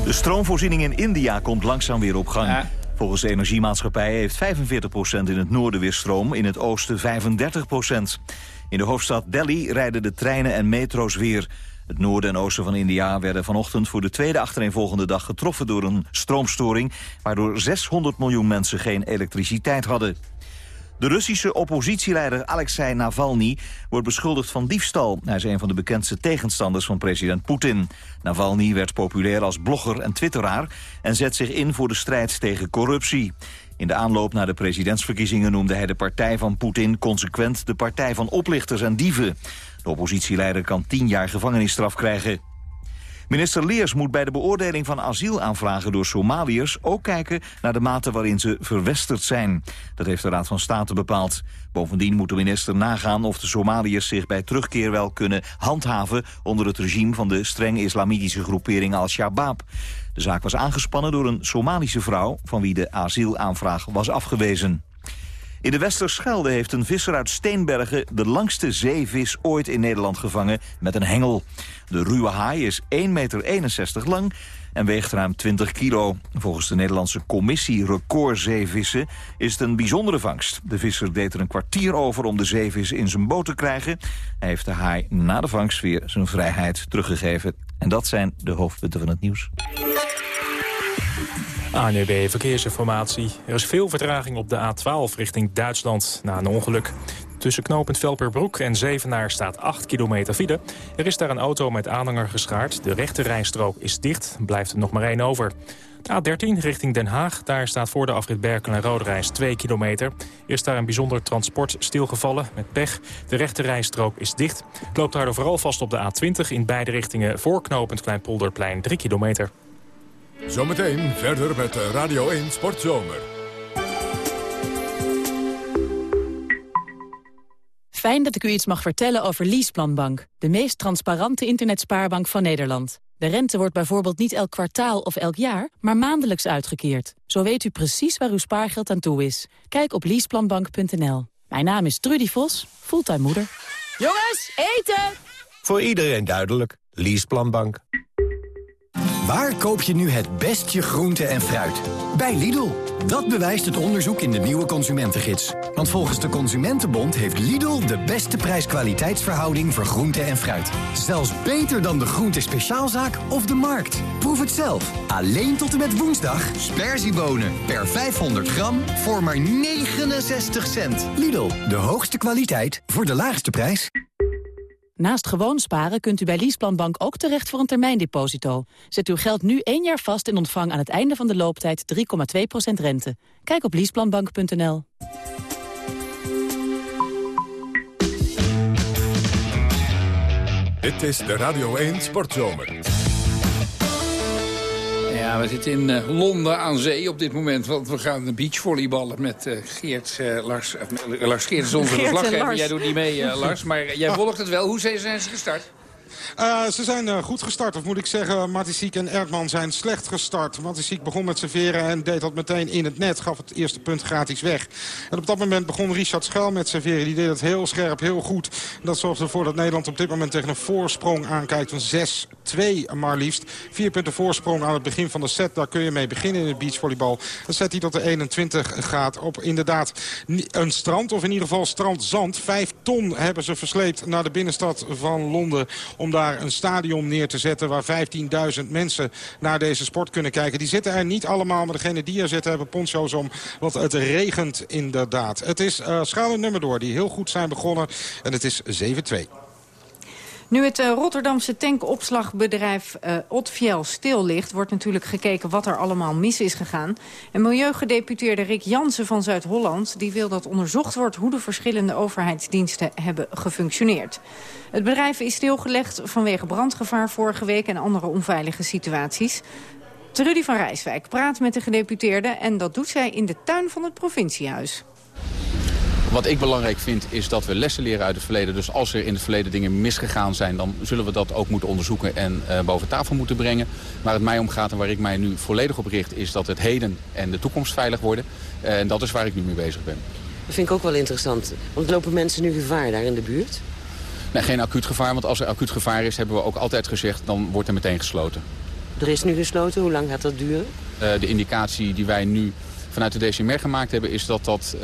Speaker 4: De stroomvoorziening in India komt langzaam weer op gang.
Speaker 3: Ja.
Speaker 4: Volgens de energiemaatschappij heeft 45% in het noorden weer stroom, in het oosten 35%. In de hoofdstad Delhi rijden de treinen en metro's weer. Het noorden en oosten van India werden vanochtend voor de tweede achtereenvolgende dag getroffen door een stroomstoring, waardoor 600 miljoen mensen geen elektriciteit hadden. De Russische oppositieleider Alexei Navalny wordt beschuldigd van diefstal. Hij is een van de bekendste tegenstanders van president Poetin. Navalny werd populair als blogger en twitteraar en zet zich in voor de strijd tegen corruptie. In de aanloop naar de presidentsverkiezingen noemde hij de partij van Poetin consequent de partij van oplichters en dieven. De oppositieleider kan tien jaar gevangenisstraf krijgen. Minister Leers moet bij de beoordeling van asielaanvragen door Somaliërs ook kijken naar de mate waarin ze verwesterd zijn. Dat heeft de Raad van State bepaald. Bovendien moet de minister nagaan of de Somaliërs zich bij terugkeer wel kunnen handhaven onder het regime van de streng islamitische groepering Al-Shabaab. De zaak was aangespannen door een Somalische vrouw van wie de asielaanvraag was afgewezen. In de Westerschelde heeft een visser uit Steenbergen de langste zeevis ooit in Nederland gevangen met een hengel. De ruwe haai is 1,61 meter lang en weegt ruim 20 kilo. Volgens de Nederlandse commissie Record Zeevissen is het een bijzondere vangst. De visser deed er een kwartier over om de zeevis in zijn boot te krijgen. Hij heeft de haai na de vangst weer zijn vrijheid teruggegeven. En dat zijn de hoofdpunten van het nieuws.
Speaker 6: ANUB Verkeersinformatie. Er is veel vertraging op de A12 richting Duitsland na een ongeluk. Tussen knooppunt Velperbroek en Zevenaar staat 8 kilometer file. Er is daar een auto met aanhanger geschaard. De rechte rijstrook is dicht, blijft er nog maar één over. De A13 richting Den Haag. Daar staat voor de afrit Berkel en Roderijs 2 kilometer. Er is daar een bijzonder transport stilgevallen met pech. De rechte rijstrook is dicht. Het loopt daardoor vooral vast op de A20 in beide richtingen... voor knooppunt Kleinpolderplein 3 kilometer.
Speaker 1: Zometeen verder met Radio 1 Sportzomer.
Speaker 16: Fijn dat ik u iets mag vertellen over Leaseplanbank. De meest transparante internetspaarbank van Nederland. De rente wordt bijvoorbeeld niet elk kwartaal of elk jaar, maar maandelijks uitgekeerd. Zo weet u precies waar uw spaargeld aan toe is. Kijk op leaseplanbank.nl. Mijn naam is Trudy Vos, fulltime moeder.
Speaker 17: Jongens, eten! Voor iedereen duidelijk. Leaseplanbank.
Speaker 18: Waar koop je nu het beste groente en fruit? Bij Lidl. Dat bewijst het onderzoek in de nieuwe consumentengids. Want volgens de Consumentenbond heeft Lidl de beste prijs-kwaliteitsverhouding voor groente en fruit. Zelfs beter dan de groente speciaalzaak of de markt. Proef het zelf. Alleen tot en met woensdag. Sperziebonen per 500 gram voor maar 69 cent. Lidl, de hoogste kwaliteit voor de laagste prijs.
Speaker 16: Naast gewoon sparen kunt u bij Leaseplanbank ook terecht voor een termijndeposito. Zet uw geld nu één jaar vast en ontvang aan het einde van de looptijd 3,2% rente. Kijk op leaseplanbank.nl.
Speaker 1: Dit is de Radio 1 Sportzomer.
Speaker 3: Ja, we zitten in uh, Londen aan zee op dit moment. Want we gaan beachvolleyballen met uh, Geert, uh, Lars, Lars Geert is onze verslaggever. Jij doet niet mee, Lars. Maar jij volgt het wel. Hoe zijn ze gestart?
Speaker 15: Uh, ze zijn uh, goed gestart, of moet ik zeggen, Matisiek en Erdman zijn slecht gestart. Matisiek begon met serveren en deed dat meteen in het net. Gaf het eerste punt gratis weg. En op dat moment begon Richard Schuil met serveren. Die deed het heel scherp, heel goed. Dat zorgde ervoor dat Nederland op dit moment tegen een voorsprong aankijkt van 6-2 maar liefst. Vier punten voorsprong aan het begin van de set. Daar kun je mee beginnen in het beachvolleybal. Een set die tot de 21 gaat op inderdaad een strand, of in ieder geval strandzand. Vijf ton hebben ze versleept naar de binnenstad van Londen om daar een stadion neer te zetten... waar 15.000 mensen naar deze sport kunnen kijken. Die zitten er niet allemaal, maar degene die er zitten hebben poncho's om. Want het regent inderdaad. Het is uh, Schaal en Nummerdoor die heel goed zijn begonnen. En het is 7-2.
Speaker 2: Nu het uh, Rotterdamse tankopslagbedrijf uh, Otfiel stil ligt... wordt natuurlijk gekeken wat er allemaal mis is gegaan. En milieugedeputeerde Rick Jansen van Zuid-Holland... die wil dat onderzocht wordt hoe de verschillende overheidsdiensten hebben gefunctioneerd. Het bedrijf is stilgelegd vanwege brandgevaar vorige week... en andere onveilige situaties. Trudy van Rijswijk praat met de gedeputeerde... en dat doet zij in de tuin van het provinciehuis.
Speaker 19: Wat ik belangrijk vind is dat we lessen leren uit het verleden. Dus als er in het verleden dingen misgegaan zijn... dan zullen we dat ook moeten onderzoeken en uh, boven tafel moeten brengen. Waar het mij om gaat en waar ik mij nu volledig op richt... is dat het heden en de toekomst veilig worden. Uh, en dat is waar ik nu mee bezig ben.
Speaker 20: Dat vind ik ook wel interessant. Want lopen mensen nu gevaar daar in de buurt?
Speaker 19: Nee, geen acuut gevaar. Want als er acuut gevaar is, hebben we ook altijd gezegd... dan wordt er meteen gesloten.
Speaker 20: Er is nu gesloten. Hoe lang gaat dat duren?
Speaker 19: Uh, de indicatie die wij nu vanuit de DCMR gemaakt hebben... is dat dat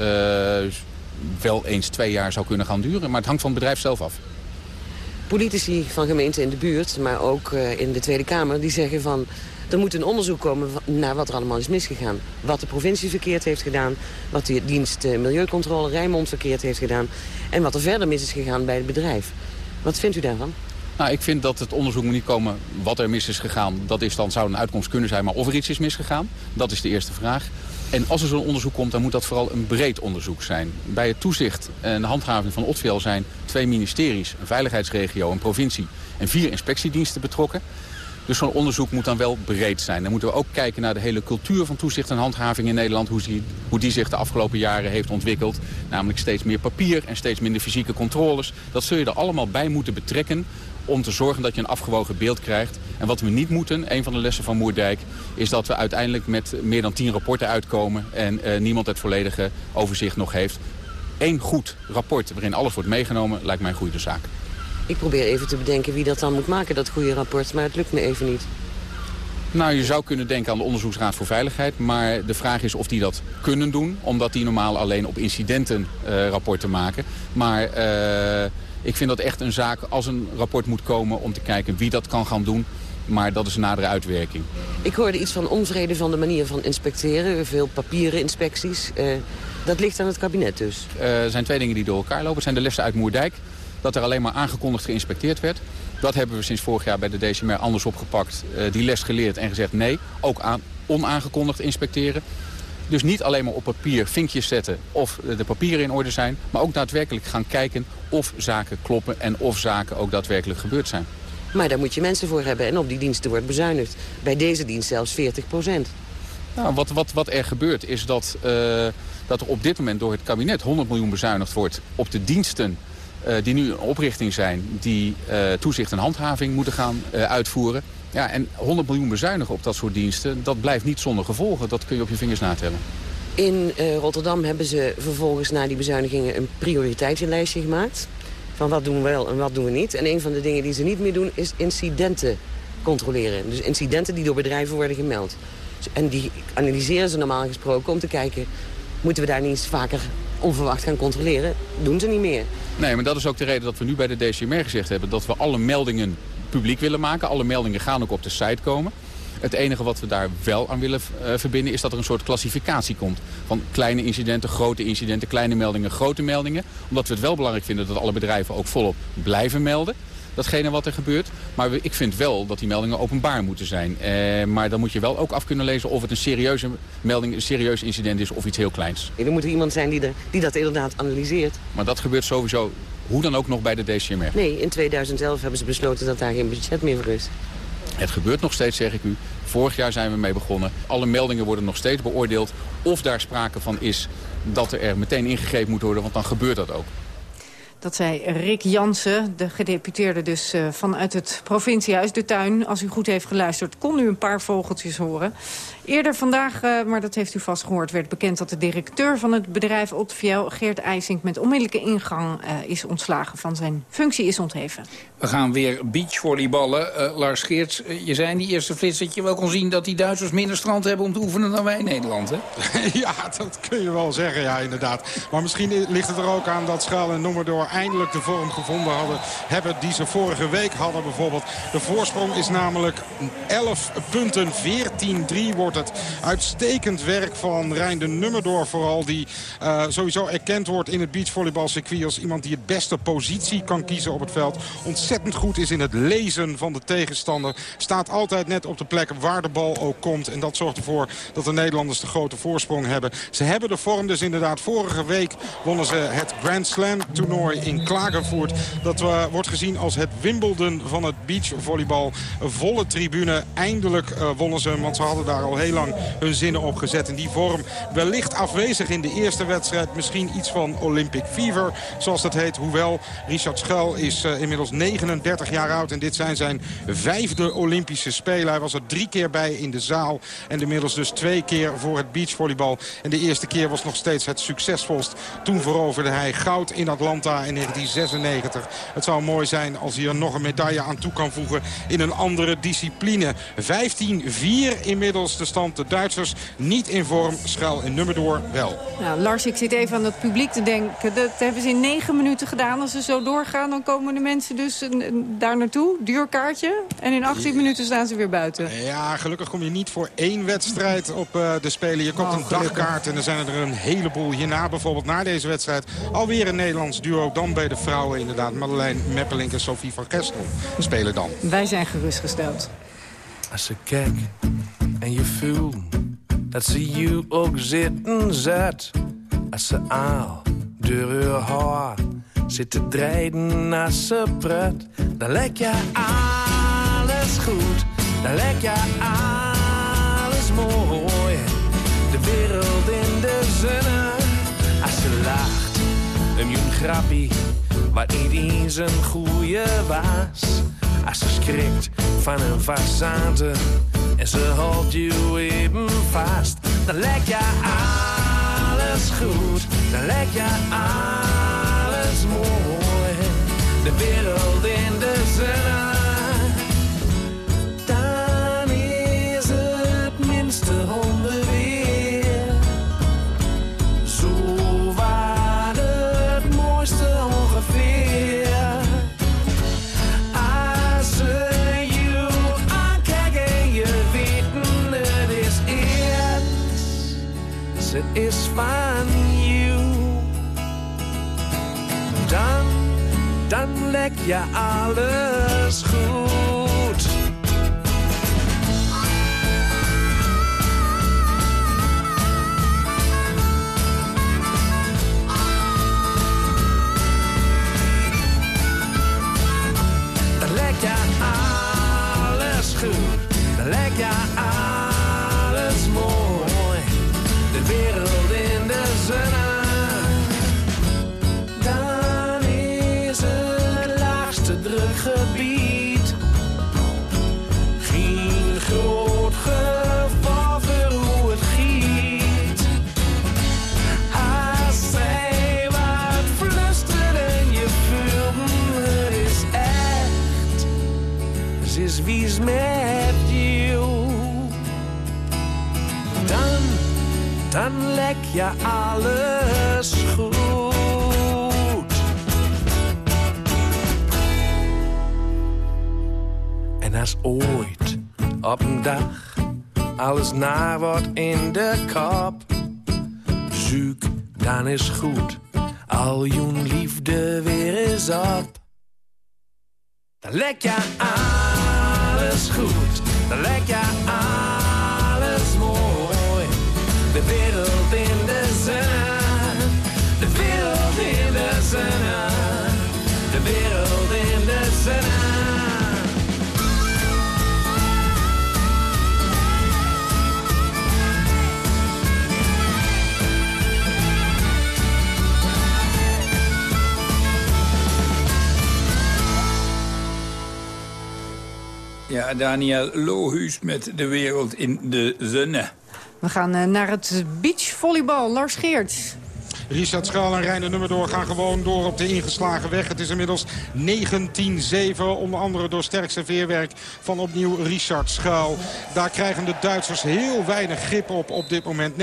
Speaker 19: wel eens twee jaar zou kunnen gaan duren. Maar het hangt van het bedrijf zelf af.
Speaker 20: Politici van gemeenten in de buurt, maar ook uh, in de Tweede Kamer... die zeggen van, er moet een onderzoek komen naar wat er allemaal is misgegaan. Wat de provincie verkeerd heeft gedaan. Wat de dienst uh, Milieucontrole Rijnmond verkeerd heeft gedaan. En wat er verder mis is gegaan bij het bedrijf. Wat vindt u daarvan?
Speaker 19: Nou, ik vind dat het onderzoek moet niet komen wat er mis is gegaan. Dat is dan, zou een uitkomst kunnen zijn, maar of er iets is misgegaan. Dat is de eerste vraag. En als er zo'n onderzoek komt, dan moet dat vooral een breed onderzoek zijn. Bij het toezicht en de handhaving van OTVL zijn twee ministeries, een veiligheidsregio, een provincie en vier inspectiediensten betrokken. Dus zo'n onderzoek moet dan wel breed zijn. Dan moeten we ook kijken naar de hele cultuur van toezicht en handhaving in Nederland. Hoe die, hoe die zich de afgelopen jaren heeft ontwikkeld. Namelijk steeds meer papier en steeds minder fysieke controles. Dat zul je er allemaal bij moeten betrekken om te zorgen dat je een afgewogen beeld krijgt. En wat we niet moeten, een van de lessen van Moerdijk... is dat we uiteindelijk met meer dan tien rapporten uitkomen... en uh, niemand het volledige overzicht nog heeft. Eén goed rapport waarin alles wordt meegenomen lijkt mij een goede zaak.
Speaker 20: Ik probeer even te bedenken wie dat dan moet maken, dat goede rapport. Maar het lukt me even niet.
Speaker 19: Nou, je zou kunnen denken aan de Onderzoeksraad voor Veiligheid. Maar de vraag is of die dat kunnen doen. Omdat die normaal alleen op incidenten uh, rapporten maken. Maar uh, ik vind dat echt een zaak als een rapport moet komen om te kijken wie dat kan gaan doen. Maar dat is een nadere uitwerking.
Speaker 20: Ik hoorde iets van onvrede van de manier van inspecteren. Veel papieren inspecties. Uh, dat ligt aan het kabinet dus.
Speaker 19: Er zijn twee dingen die door elkaar lopen. Het zijn de lessen uit Moerdijk dat er alleen maar aangekondigd geïnspecteerd werd. Dat hebben we sinds vorig jaar bij de DCMR anders opgepakt. Uh, die les geleerd en gezegd nee, ook aan, onaangekondigd inspecteren. Dus niet alleen maar op papier vinkjes zetten of de papieren in orde zijn... maar ook daadwerkelijk gaan kijken of zaken kloppen en of zaken ook daadwerkelijk gebeurd zijn.
Speaker 20: Maar daar moet je mensen voor hebben en op die diensten wordt bezuinigd. Bij deze dienst zelfs 40 procent.
Speaker 19: Nou, wat, wat, wat er gebeurt is dat, uh, dat er op dit moment door het kabinet 100 miljoen bezuinigd wordt... op de diensten uh, die nu een oprichting zijn... die uh, toezicht en handhaving moeten gaan uitvoeren. Ja, en 100 miljoen bezuinigen op dat soort diensten, dat blijft niet zonder gevolgen. Dat kun je op je vingers natellen.
Speaker 20: In uh, Rotterdam hebben ze vervolgens na die bezuinigingen een prioriteitenlijstje gemaakt. Van wat doen we wel en wat doen we niet. En een van de dingen die ze niet meer doen is incidenten controleren. Dus incidenten die door bedrijven worden gemeld. En die analyseren ze normaal gesproken om te kijken... moeten we daar niet eens vaker onverwacht gaan controleren? Doen ze niet meer.
Speaker 19: Nee, maar dat is ook de reden dat we nu bij de DCMR gezegd hebben... dat we alle meldingen publiek willen maken. Alle meldingen gaan ook op de site komen. Het enige wat we daar wel aan willen uh, verbinden is dat er een soort klassificatie komt. Van kleine incidenten, grote incidenten, kleine meldingen, grote meldingen. Omdat we het wel belangrijk vinden dat alle bedrijven ook volop blijven melden. Datgene wat er gebeurt. Maar ik vind wel dat die meldingen openbaar moeten zijn. Eh, maar dan moet je wel ook af kunnen lezen of het een serieuze melding, een serieus incident is of iets heel kleins.
Speaker 20: er moet er iemand zijn die, de, die dat inderdaad analyseert.
Speaker 19: Maar dat gebeurt sowieso hoe dan ook nog bij de DCMR?
Speaker 20: Nee, in 2011 hebben ze besloten dat daar geen budget meer voor is.
Speaker 19: Het gebeurt nog steeds, zeg ik u. Vorig jaar zijn we mee begonnen. Alle meldingen worden nog steeds beoordeeld of daar sprake van is dat er meteen ingegrepen moet worden, want dan gebeurt dat ook.
Speaker 2: Dat zei Rick Jansen, de gedeputeerde dus uh, vanuit het provinciehuis De Tuin. Als u goed heeft geluisterd, kon u een paar vogeltjes horen. Eerder vandaag, uh, maar dat heeft u vast gehoord... werd bekend dat de directeur van het bedrijf Otfiel, Geert IJsink... met onmiddellijke ingang uh, is ontslagen van zijn functie is ontheven.
Speaker 3: We gaan weer beachvolleyballen. Uh, Lars Geerts, je zei in die eerste flits dat je wel kon zien... dat die Duitsers minder strand hebben om te oefenen dan wij in Nederland, hè? *laughs*
Speaker 15: ja, dat kun je wel zeggen, ja, inderdaad. Maar misschien ligt het er ook aan dat Schaal en Noemerdoor... eindelijk de vorm gevonden hadden, hebben die ze vorige week hadden bijvoorbeeld. De voorsprong is namelijk 11 punten, 14-3 wordt het. Uitstekend werk van Rijn de Nummerdoor vooral. Die uh, sowieso erkend wordt in het beachvolleybalcircuit als iemand die het beste positie kan kiezen op het veld. Ontzettend goed is in het lezen van de tegenstander. Staat altijd net op de plek waar de bal ook komt. En dat zorgt ervoor dat de Nederlanders de grote voorsprong hebben. Ze hebben de vorm dus inderdaad. Vorige week wonnen ze het Grand Slam toernooi in Klagenvoort. Dat uh, wordt gezien als het Wimbledon van het beachvolleybal. Volle tribune. Eindelijk uh, wonnen ze, want ze hadden daar al heel lang hun zinnen op gezet. In die vorm wellicht afwezig in de eerste wedstrijd. Misschien iets van Olympic Fever, zoals dat heet. Hoewel, Richard Schuil is uh, inmiddels 39 jaar oud. En dit zijn zijn vijfde Olympische Spelen. Hij was er drie keer bij in de zaal. En inmiddels dus twee keer voor het beachvolleybal. En de eerste keer was nog steeds het succesvolst. Toen veroverde hij goud in Atlanta in 1996. Het zou mooi zijn als hij er nog een medaille aan toe kan voegen in een andere discipline. 15-4 inmiddels de stand de Duitsers niet in vorm, schuil in nummer door wel.
Speaker 2: Nou, Lars, ik zit even aan het publiek te denken. Dat hebben ze in negen minuten gedaan. Als ze zo doorgaan, dan komen de mensen dus daar naartoe. Duur kaartje. En in 18 minuten staan ze weer buiten.
Speaker 15: Ja, gelukkig kom je niet voor één wedstrijd op uh, de Spelen. Je koopt oh, een dagkaart en dan zijn er een heleboel. Hierna bijvoorbeeld na deze wedstrijd alweer een Nederlands duo. Dan bij de vrouwen inderdaad. Madeleine Meppelink en Sophie van Gestel spelen dan.
Speaker 2: Wij zijn gerustgesteld.
Speaker 12: Als ze kijk en je voelt dat ze je ook zitten zet. Als ze aal door haar haar zit te draaien als ze pret. Dan lijkt je alles goed dan lijkt ja alles mooi. De wereld in de zonne, als ze lacht. Een jong grappie, wat niet eens een goeie was. Als ze schrikt van een façade en ze houdt je even vast. Dan lijkt ja alles goed, dan lijkt ja alles mooi. De wereld in Dan, dan lijkt je alles goed.
Speaker 3: Daniel Lohuus met de wereld in de zonne.
Speaker 2: We gaan eh, naar het beachvolleybal. Lars Geert.
Speaker 15: Richard Schaal en Reiner Nummerdoor gaan gewoon door op de ingeslagen weg. Het is inmiddels 19-7. Onder andere door sterk serveerwerk van opnieuw Richard Schaal. Daar krijgen de Duitsers heel weinig grip op op dit moment. 19-7.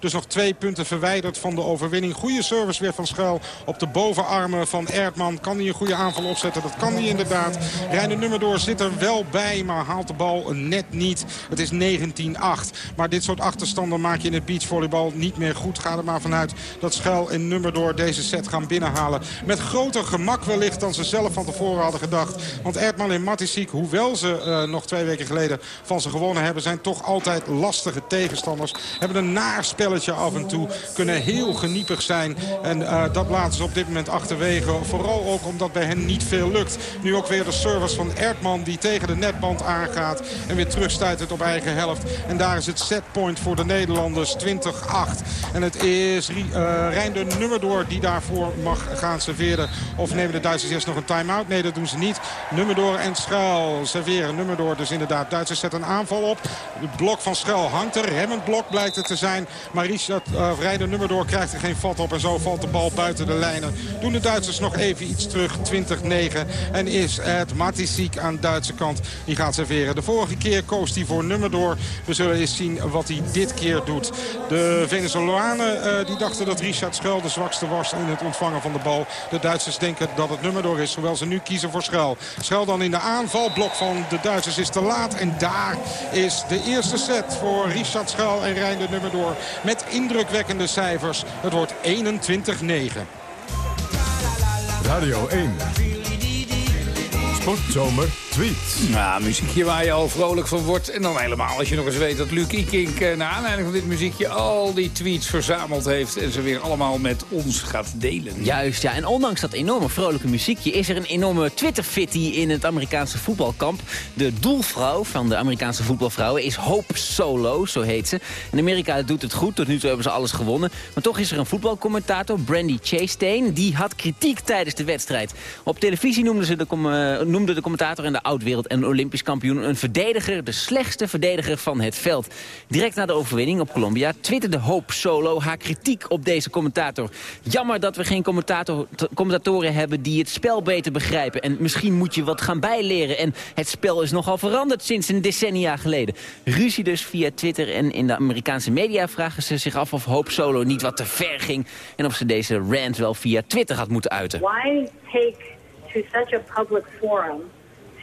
Speaker 15: Dus nog twee punten verwijderd van de overwinning. Goede service weer van Schaal op de bovenarmen van Erdman. Kan hij een goede aanval opzetten? Dat kan hij inderdaad. Reiner Nummerdoor zit er wel bij, maar haalt de bal net niet. Het is 19-8. Maar dit soort achterstanden maak je in het beachvolleybal niet meer goed. Ga er maar vanuit dat Schuil en Nummerdoor deze set gaan binnenhalen. Met groter gemak wellicht dan ze zelf van tevoren hadden gedacht. Want Erdman en Matisiek, hoewel ze uh, nog twee weken geleden van ze gewonnen hebben... zijn toch altijd lastige tegenstanders. Hebben een naar spelletje af en toe. Kunnen heel geniepig zijn. En uh, dat laten ze op dit moment achterwege. Vooral ook omdat bij hen niet veel lukt. Nu ook weer de service van Erdman die tegen de netband aangaat. En weer terugstuit op eigen helft. En daar is het setpoint voor de Nederlanders 20-8. En het is uh, Rijn de Nummerdoor die daarvoor mag gaan serveren. Of nemen de Duitsers eerst nog een time-out? Nee, dat doen ze niet. Nummerdoor en Schuil serveren. Nummerdoor dus inderdaad. Duitsers zetten een aanval op. Het blok van Schuil hangt er. Remmend blok blijkt het te zijn. Maar Richard uh, Rijn de Nummerdoor krijgt er geen vat op. En zo valt de bal buiten de lijnen. Doen de Duitsers nog even iets terug. 20-9. En is het Matisiek aan de Duitse kant. Die gaat serveren. De vorige keer koos hij voor Nummerdoor. We zullen eens zien wat hij dit keer doet. De Venezolanen uh, die dachten dat Richard Schuil de zwakste was in het ontvangen van de bal. De Duitsers denken dat het nummer door is, hoewel ze nu kiezen voor Schuil. Schuil dan in de aanval. Blok van de Duitsers is te laat. En daar is de eerste set voor Richard Schuil en Rijn de nummer door. Met indrukwekkende cijfers. Het wordt 21-9.
Speaker 1: Radio 1. Sportzomer tweets.
Speaker 3: Ja, muziekje waar je al vrolijk van wordt. En dan helemaal als je nog eens weet dat Luc Ikink... Eh, naar aanleiding van dit muziekje al die tweets verzameld heeft... en ze weer allemaal met ons gaat delen.
Speaker 21: Juist, ja. En ondanks dat enorme vrolijke muziekje... is er een enorme Twitter-fitty in het Amerikaanse voetbalkamp. De doelvrouw van de Amerikaanse voetbalvrouwen is Hope Solo, zo heet ze. En Amerika doet het goed, tot nu toe hebben ze alles gewonnen. Maar toch is er een voetbalcommentator, Brandy Chastain... die had kritiek tijdens de wedstrijd. Op televisie noemde, ze de, uh, noemde de commentator en de oud-wereld- en olympisch kampioen... een verdediger, de slechtste verdediger van het veld. Direct na de overwinning op Colombia twitterde Hope Solo haar kritiek op deze commentator. Jammer dat we geen commentator, commentatoren hebben die het spel beter begrijpen. En misschien moet je wat gaan bijleren. En het spel is nogal veranderd sinds een decennia geleden. Ruzie dus via Twitter en in de Amerikaanse media vragen ze zich af of Hope Solo niet wat te ver ging. En of ze deze rant wel via Twitter had moeten uiten.
Speaker 22: Why to such a public forum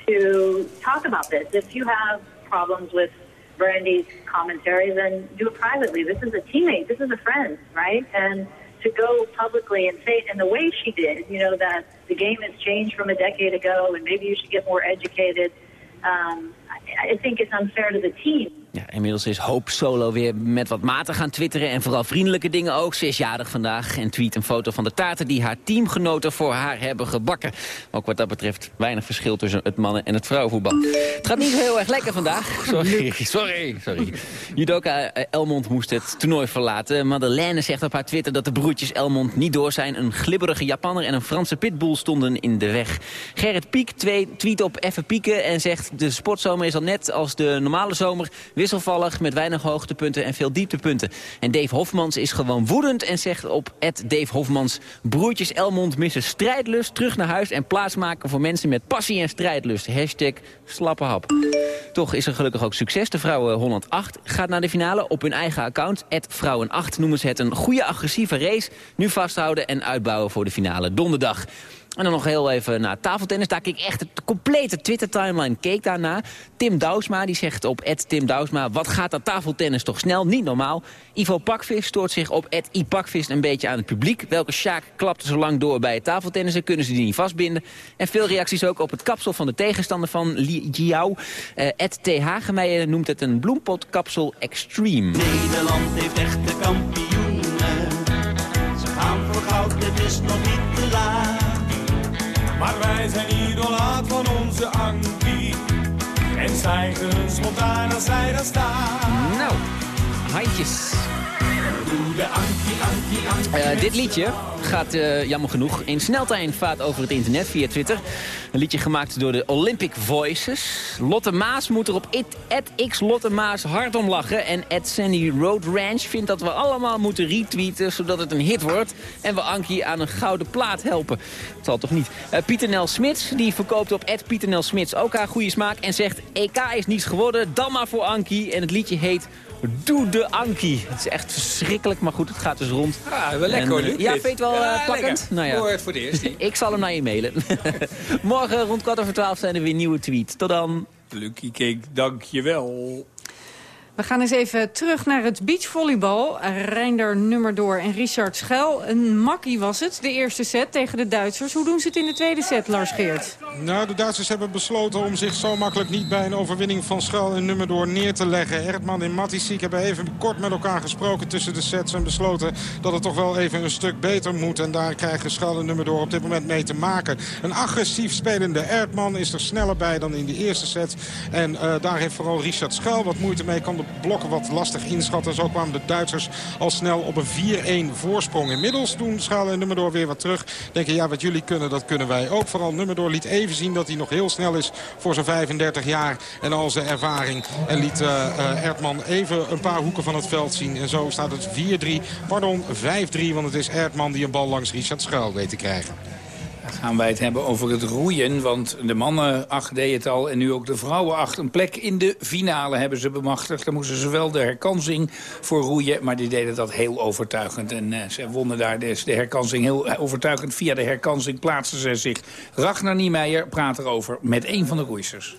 Speaker 22: to talk about this? If you have problems with Brandy's commentary, then do it privately. This is a teammate. This is a friend, right? And to go publicly and say it in the way she did, you know, that the game has changed from a decade ago and maybe you should get more educated, um, I, I think it's unfair to the team.
Speaker 21: Ja, inmiddels is Hope Solo weer met wat maten gaan twitteren... en vooral vriendelijke dingen ook. Ze is jarig vandaag en tweet een foto van de taarten... die haar teamgenoten voor haar hebben gebakken. Ook wat dat betreft weinig verschil tussen het mannen- en het vrouwenvoetbal. Het gaat niet heel erg lekker vandaag. *laughs* Sorry, sorry, sorry. Judoka eh, Elmond moest het toernooi verlaten. Madeleine zegt op haar Twitter dat de broertjes Elmond niet door zijn. Een glibberige Japanner en een Franse pitbull stonden in de weg. Gerrit Piek tweet op even pieken en zegt... de sportzomer is al net als de normale zomer wisselvallig met weinig hoogtepunten en veel dieptepunten. En Dave Hofmans is gewoon woedend en zegt op Dave Hofmans... broertjes Elmond missen strijdlust, terug naar huis en plaatsmaken voor mensen met passie en strijdlust. Hashtag slappe hap. Toch is er gelukkig ook succes. De vrouwen Holland 8 gaat naar de finale op hun eigen account. Vrouwen 8 noemen ze het een goede agressieve race. Nu vasthouden en uitbouwen voor de finale donderdag. En dan nog heel even naar tafeltennis. Daar keek echt de complete Twitter-timeline keek daarna. Tim Douwsma die zegt op Tim Douwsma... wat gaat dat tafeltennis toch snel, niet normaal. Ivo Pakvis stoort zich op Pakvis een beetje aan het publiek. Welke Sjaak klapte zo lang door bij het tafeltennissen? Kunnen ze die niet vastbinden? En veel reacties ook op het kapsel van de tegenstander van Li Jiao. Uh, noemt het een bloempotkapsel extreme.
Speaker 23: Nederland heeft echte kampioenen. Ze gaan voor goud, het is nog niet te laat. Maar wij zijn idolaat van onze Ankie. En stijgen spontaan als zij daar staan.
Speaker 21: Nou, handjes. Uh, dit liedje gaat uh, jammer genoeg in sneltreinvaart over het internet via Twitter. Een liedje gemaakt door de Olympic Voices. Lotte Maas moet er op X Maas hard om lachen. En Sandy Road Ranch vindt dat we allemaal moeten retweeten... zodat het een hit wordt. En we Ankie aan een gouden plaat helpen. Dat zal toch niet. Uh, Pieter Nel Smits die verkoopt op Pieter ook haar goede smaak. En zegt EK is niets geworden, dan maar voor Ankie. En het liedje heet... Doe de Ankie. Het is echt verschrikkelijk, maar goed, het gaat dus rond.
Speaker 3: Ah, wel lekker hoor, Luc.
Speaker 21: Ja, vind je het wel ja, uh, pakkend?
Speaker 3: Nou ja. Hoor, voor de eerste. *laughs*
Speaker 21: Ik zal hem naar je mailen. *laughs* Morgen rond kwart over twaalf zijn er weer nieuwe tweets. Tot dan.
Speaker 3: Lucky Cake, dank je wel.
Speaker 2: We gaan eens even terug naar het beachvolleybal. Reinder Nummerdoor en Richard Schel. Een makkie was het, de eerste set tegen de Duitsers. Hoe doen ze het in de tweede set, Lars Geert?
Speaker 15: Nou, de Duitsers hebben besloten om zich zo makkelijk niet bij een overwinning van Schel en Nummerdoor neer te leggen. Erdman en Matisiek hebben even kort met elkaar gesproken tussen de sets en besloten dat het toch wel even een stuk beter moet. En daar krijgen Schel en Nummerdoor op dit moment mee te maken. Een agressief spelende Erdman is er sneller bij dan in de eerste set. En uh, daar heeft vooral Richard Schel wat moeite mee. Kan de blokken wat lastig inschatten. Zo kwamen de Duitsers al snel op een 4-1 voorsprong. Inmiddels toen Schaal en Nummerdoor weer wat terug. Denken, ja, wat jullie kunnen, dat kunnen wij ook. Vooral Nummerdoor liet even zien dat hij nog heel snel is voor zijn 35 jaar en al zijn ervaring. En liet uh, Erdman even een paar hoeken van het veld zien. En zo staat het 4-3, pardon, 5-3. Want het is Erdman die een bal langs Richard Schuil weet te krijgen
Speaker 3: gaan wij het hebben over het roeien. Want de mannen acht deden het al en nu ook de vrouwen acht. Een plek in de finale hebben ze bemachtigd. Dan moesten ze wel de herkansing voor roeien. Maar die deden dat heel overtuigend. En uh, ze wonnen daar dus de herkansing heel overtuigend. Via de herkansing plaatsten ze zich. Ragnar Niemeyer praat erover met een van de roeisters.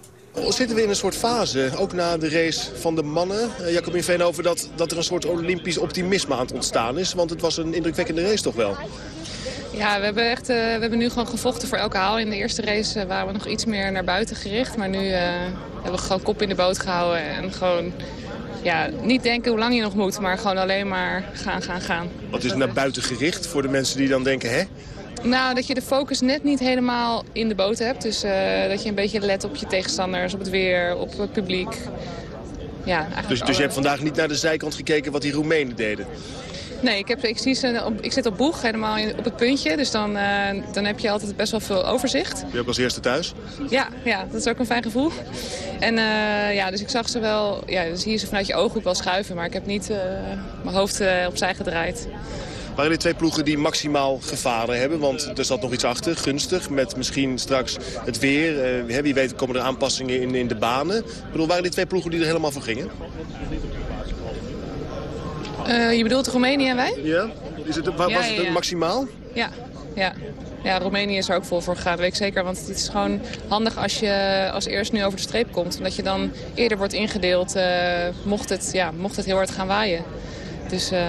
Speaker 11: Zitten we in een soort fase, ook na de race van de mannen, uh, Jacobin Veenhoven, dat, dat er een soort olympisch optimisme aan het ontstaan is? Want het was een indrukwekkende race toch wel?
Speaker 24: Ja, we hebben, echt, uh, we hebben nu gewoon gevochten voor elke haal. In de eerste race uh, waren we nog iets meer naar buiten gericht. Maar nu uh, hebben we gewoon kop in de boot gehouden. En gewoon ja, niet denken hoe lang je nog moet. Maar gewoon alleen maar gaan, gaan, gaan.
Speaker 11: Wat is naar buiten gericht voor de mensen die dan denken, hè?
Speaker 24: Nou, dat je de focus net niet helemaal in de boot hebt. Dus dat je een beetje let op je tegenstanders, op het weer, op het publiek. Ja,
Speaker 11: dus, dus je hebt vandaag niet naar de zijkant gekeken wat die Roemenen deden?
Speaker 24: Nee, ik, heb, ik, zie ze op, ik zit op boeg, helemaal op het puntje. Dus dan, uh, dan heb je altijd best wel veel overzicht.
Speaker 11: Je ook als eerste thuis?
Speaker 24: Ja, ja dat is ook een fijn gevoel. En uh, ja, dus ik zag ze wel, ja, dan zie je ze vanuit je ooghoek wel schuiven. Maar ik heb niet uh, mijn hoofd opzij gedraaid.
Speaker 11: Waren er twee ploegen die maximaal gevaren hebben? Want er zat nog iets achter, gunstig, met misschien straks het weer. Wie weet komen er aanpassingen in, in de banen. Ik bedoel, waren die twee ploegen die er helemaal voor gingen?
Speaker 24: Uh, je bedoelt Roemenië en wij?
Speaker 11: Ja. Is het, was ja, het maximaal?
Speaker 24: Ja, ja. Ja, Roemenië is er ook vol voor gegaan, weet ik zeker. Want het is gewoon handig als je als eerst nu over de streep komt. Omdat je dan eerder wordt ingedeeld, uh, mocht, het, ja, mocht het heel hard gaan waaien. Dus uh,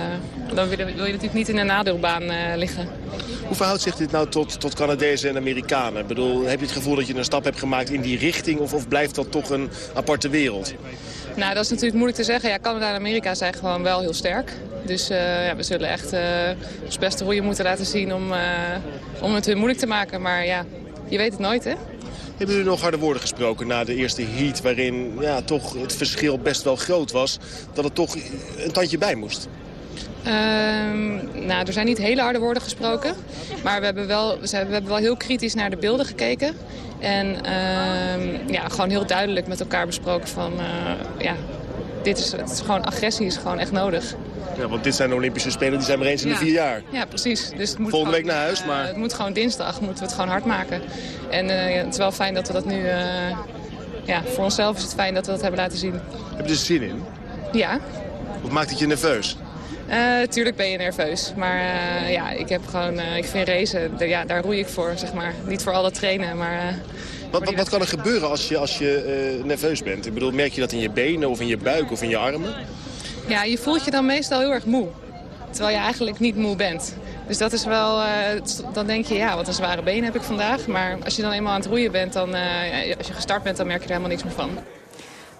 Speaker 24: dan wil je, wil je, natuurlijk niet in een nadeelbaan liggen.
Speaker 11: Hoe verhoudt zich dit nou tot, tot Canadezen en Amerikanen? Ik bedoel, heb je het gevoel dat je een stap hebt gemaakt in die richting... of, of blijft dat toch een aparte wereld?
Speaker 24: Nou, dat is natuurlijk moeilijk te zeggen. Ja, Canada en Amerika zijn gewoon wel heel sterk. Dus uh, ja, we zullen echt uh, ons beste roeien moeten laten zien om, uh, om het hun moeilijk te maken. Maar ja, je weet het nooit, hè?
Speaker 11: Hebben jullie nog harde woorden gesproken na de eerste heat... waarin ja, toch het verschil best wel groot was... dat het toch een tandje bij moest?
Speaker 24: Um, nou, er zijn niet hele harde woorden gesproken. Maar we hebben wel, we hebben wel heel kritisch naar de beelden gekeken. En um, ja, gewoon heel duidelijk met elkaar besproken van... Uh, ja, dit is, het is gewoon, agressie is gewoon echt nodig.
Speaker 11: Ja, want dit zijn de Olympische Spelen, die zijn maar eens in de vier jaar.
Speaker 24: Ja, precies. Dus het moet
Speaker 11: Volgende
Speaker 24: gewoon,
Speaker 11: week naar huis, maar...
Speaker 24: Uh, het moet gewoon dinsdag, moeten we het gewoon hard maken. En uh, het is wel fijn dat we dat nu... ja, voor onszelf is het fijn dat we dat hebben laten zien.
Speaker 11: Heb je er zin in?
Speaker 24: Ja.
Speaker 11: Of maakt het je nerveus?
Speaker 24: Uh, tuurlijk ben je nerveus. Maar uh, ja, ik heb gewoon, uh, ik vind racen, ja, daar roei ik voor, zeg maar. Niet voor alle trainen, maar...
Speaker 11: wat, wat, wat kan er gebeuren als je, als je nerveus bent? Ik bedoel, merk je dat in je benen of in je buik of in je armen?
Speaker 24: Ja, je voelt je dan meestal heel erg moe. Terwijl je eigenlijk niet moe bent. Dus dat is wel, dan denk je, ja, wat een zware benen heb ik vandaag. Maar als je dan eenmaal aan het roeien bent, dan, als je gestart bent, dan merk je er helemaal niks meer van.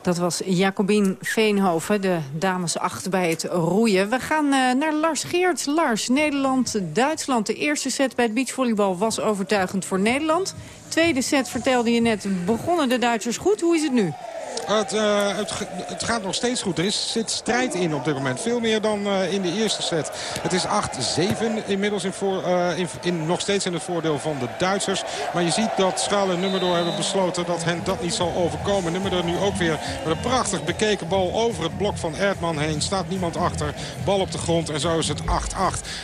Speaker 2: Dat was Jacobien Veenhoven, de dames achter bij het roeien. We gaan uh, naar Lars Geert. Lars, Nederland-Duitsland. De eerste set bij het beachvolleybal was overtuigend voor Nederland. Tweede set, vertelde je net, begonnen de Duitsers goed. Hoe is het nu?
Speaker 15: Het, uh, het, het, gaat nog steeds goed. Er is, zit strijd in op dit moment. Veel meer dan uh, in de eerste set. Het is 8-7 inmiddels in voor, uh, in, nog steeds in het voordeel van de Duitsers. Maar je ziet dat Schaal en Nummerdoor hebben besloten dat hen dat niet zal overkomen. Nummerdoor nu ook weer met een prachtig bekeken bal over het blok van Erdman heen. Staat niemand achter. Bal op de grond en zo is het 8-8.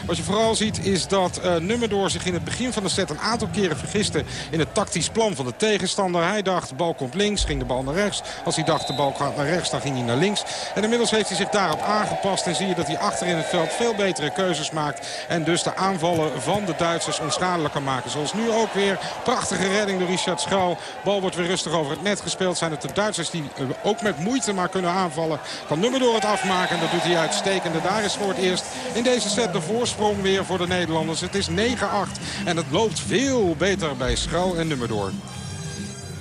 Speaker 15: Wat je vooral ziet is dat Nummerdoor zich in het begin van de set een aantal keren vergiste in het tactisch plan van de tegenstander. Hij dacht bal komt links, ging de bal naar rechts. Als hij dacht de bal gaat naar rechts, dan ging hij naar links. En inmiddels heeft hij zich daarop aangepast. En zie je dat hij achter in het veld veel betere keuzes maakt. En dus de aanvallen van de Duitsers onschadelijk kan maken. Zoals nu ook weer. Prachtige redding door Richard Schuil. Bal wordt weer rustig over het net gespeeld. Zijn het de Duitsers die eh, ook met moeite maar kunnen aanvallen. Kan nummer door het afmaken. En dat doet hij uitstekend. En daar is voor het eerst in deze set de voorsprong weer voor de Nederlanders. Het is 9-8. En het loopt veel beter bij Schuil en nummer door.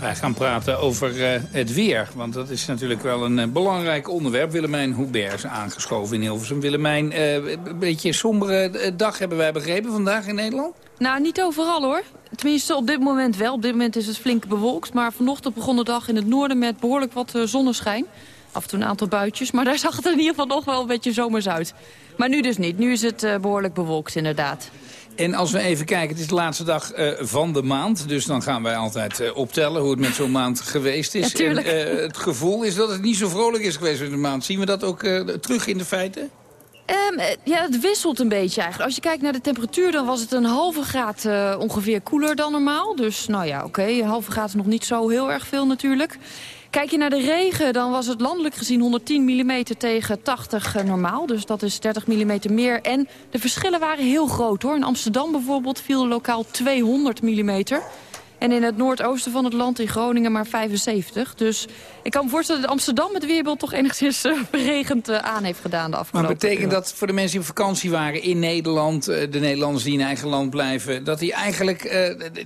Speaker 3: Wij gaan praten over uh, het weer, want dat is natuurlijk wel een uh, belangrijk onderwerp. Willemijn Hubert is aangeschoven in Hilversum. Willemijn, uh, een beetje sombere dag hebben wij begrepen vandaag in Nederland?
Speaker 25: Nou, niet overal hoor. Tenminste, op dit moment wel. Op dit moment is het flink bewolkt. Maar vanochtend begon de dag in het noorden met behoorlijk wat zonneschijn. Af en toe een aantal buitjes, maar daar *laughs* zag het in ieder geval nog wel een beetje zomers uit. Maar nu dus niet. Nu is het behoorlijk bewolkt inderdaad.
Speaker 3: En als we even kijken, het is de laatste dag uh, van de maand. Dus dan gaan wij altijd uh, optellen hoe het met zo'n maand geweest is.
Speaker 25: Ja, en
Speaker 3: uh, het gevoel is dat het niet zo vrolijk is geweest in de maand. Zien we dat ook terug in de feiten?
Speaker 25: Um, ja, het wisselt een beetje eigenlijk. Als je kijkt naar de temperatuur, dan was het een halve graad ongeveer koeler dan normaal. Dus nou ja, oké, een halve graad is nog niet zo heel erg veel natuurlijk. Kijk je naar de regen, dan was het landelijk gezien 110 mm tegen 80 normaal. Dus dat is 30 mm meer. En de verschillen waren heel groot hoor. In Amsterdam bijvoorbeeld viel lokaal 200 mm. En in het noordoosten van het land, in Groningen, maar 75. Dus ik kan me voorstellen dat Amsterdam het weerbeeld toch enigszins uh, regend uh, aan heeft gedaan de afgelopen
Speaker 3: Maar betekent dat voor de mensen die op vakantie waren in Nederland... Uh, de Nederlanders die in eigen land blijven... dat die eigenlijk,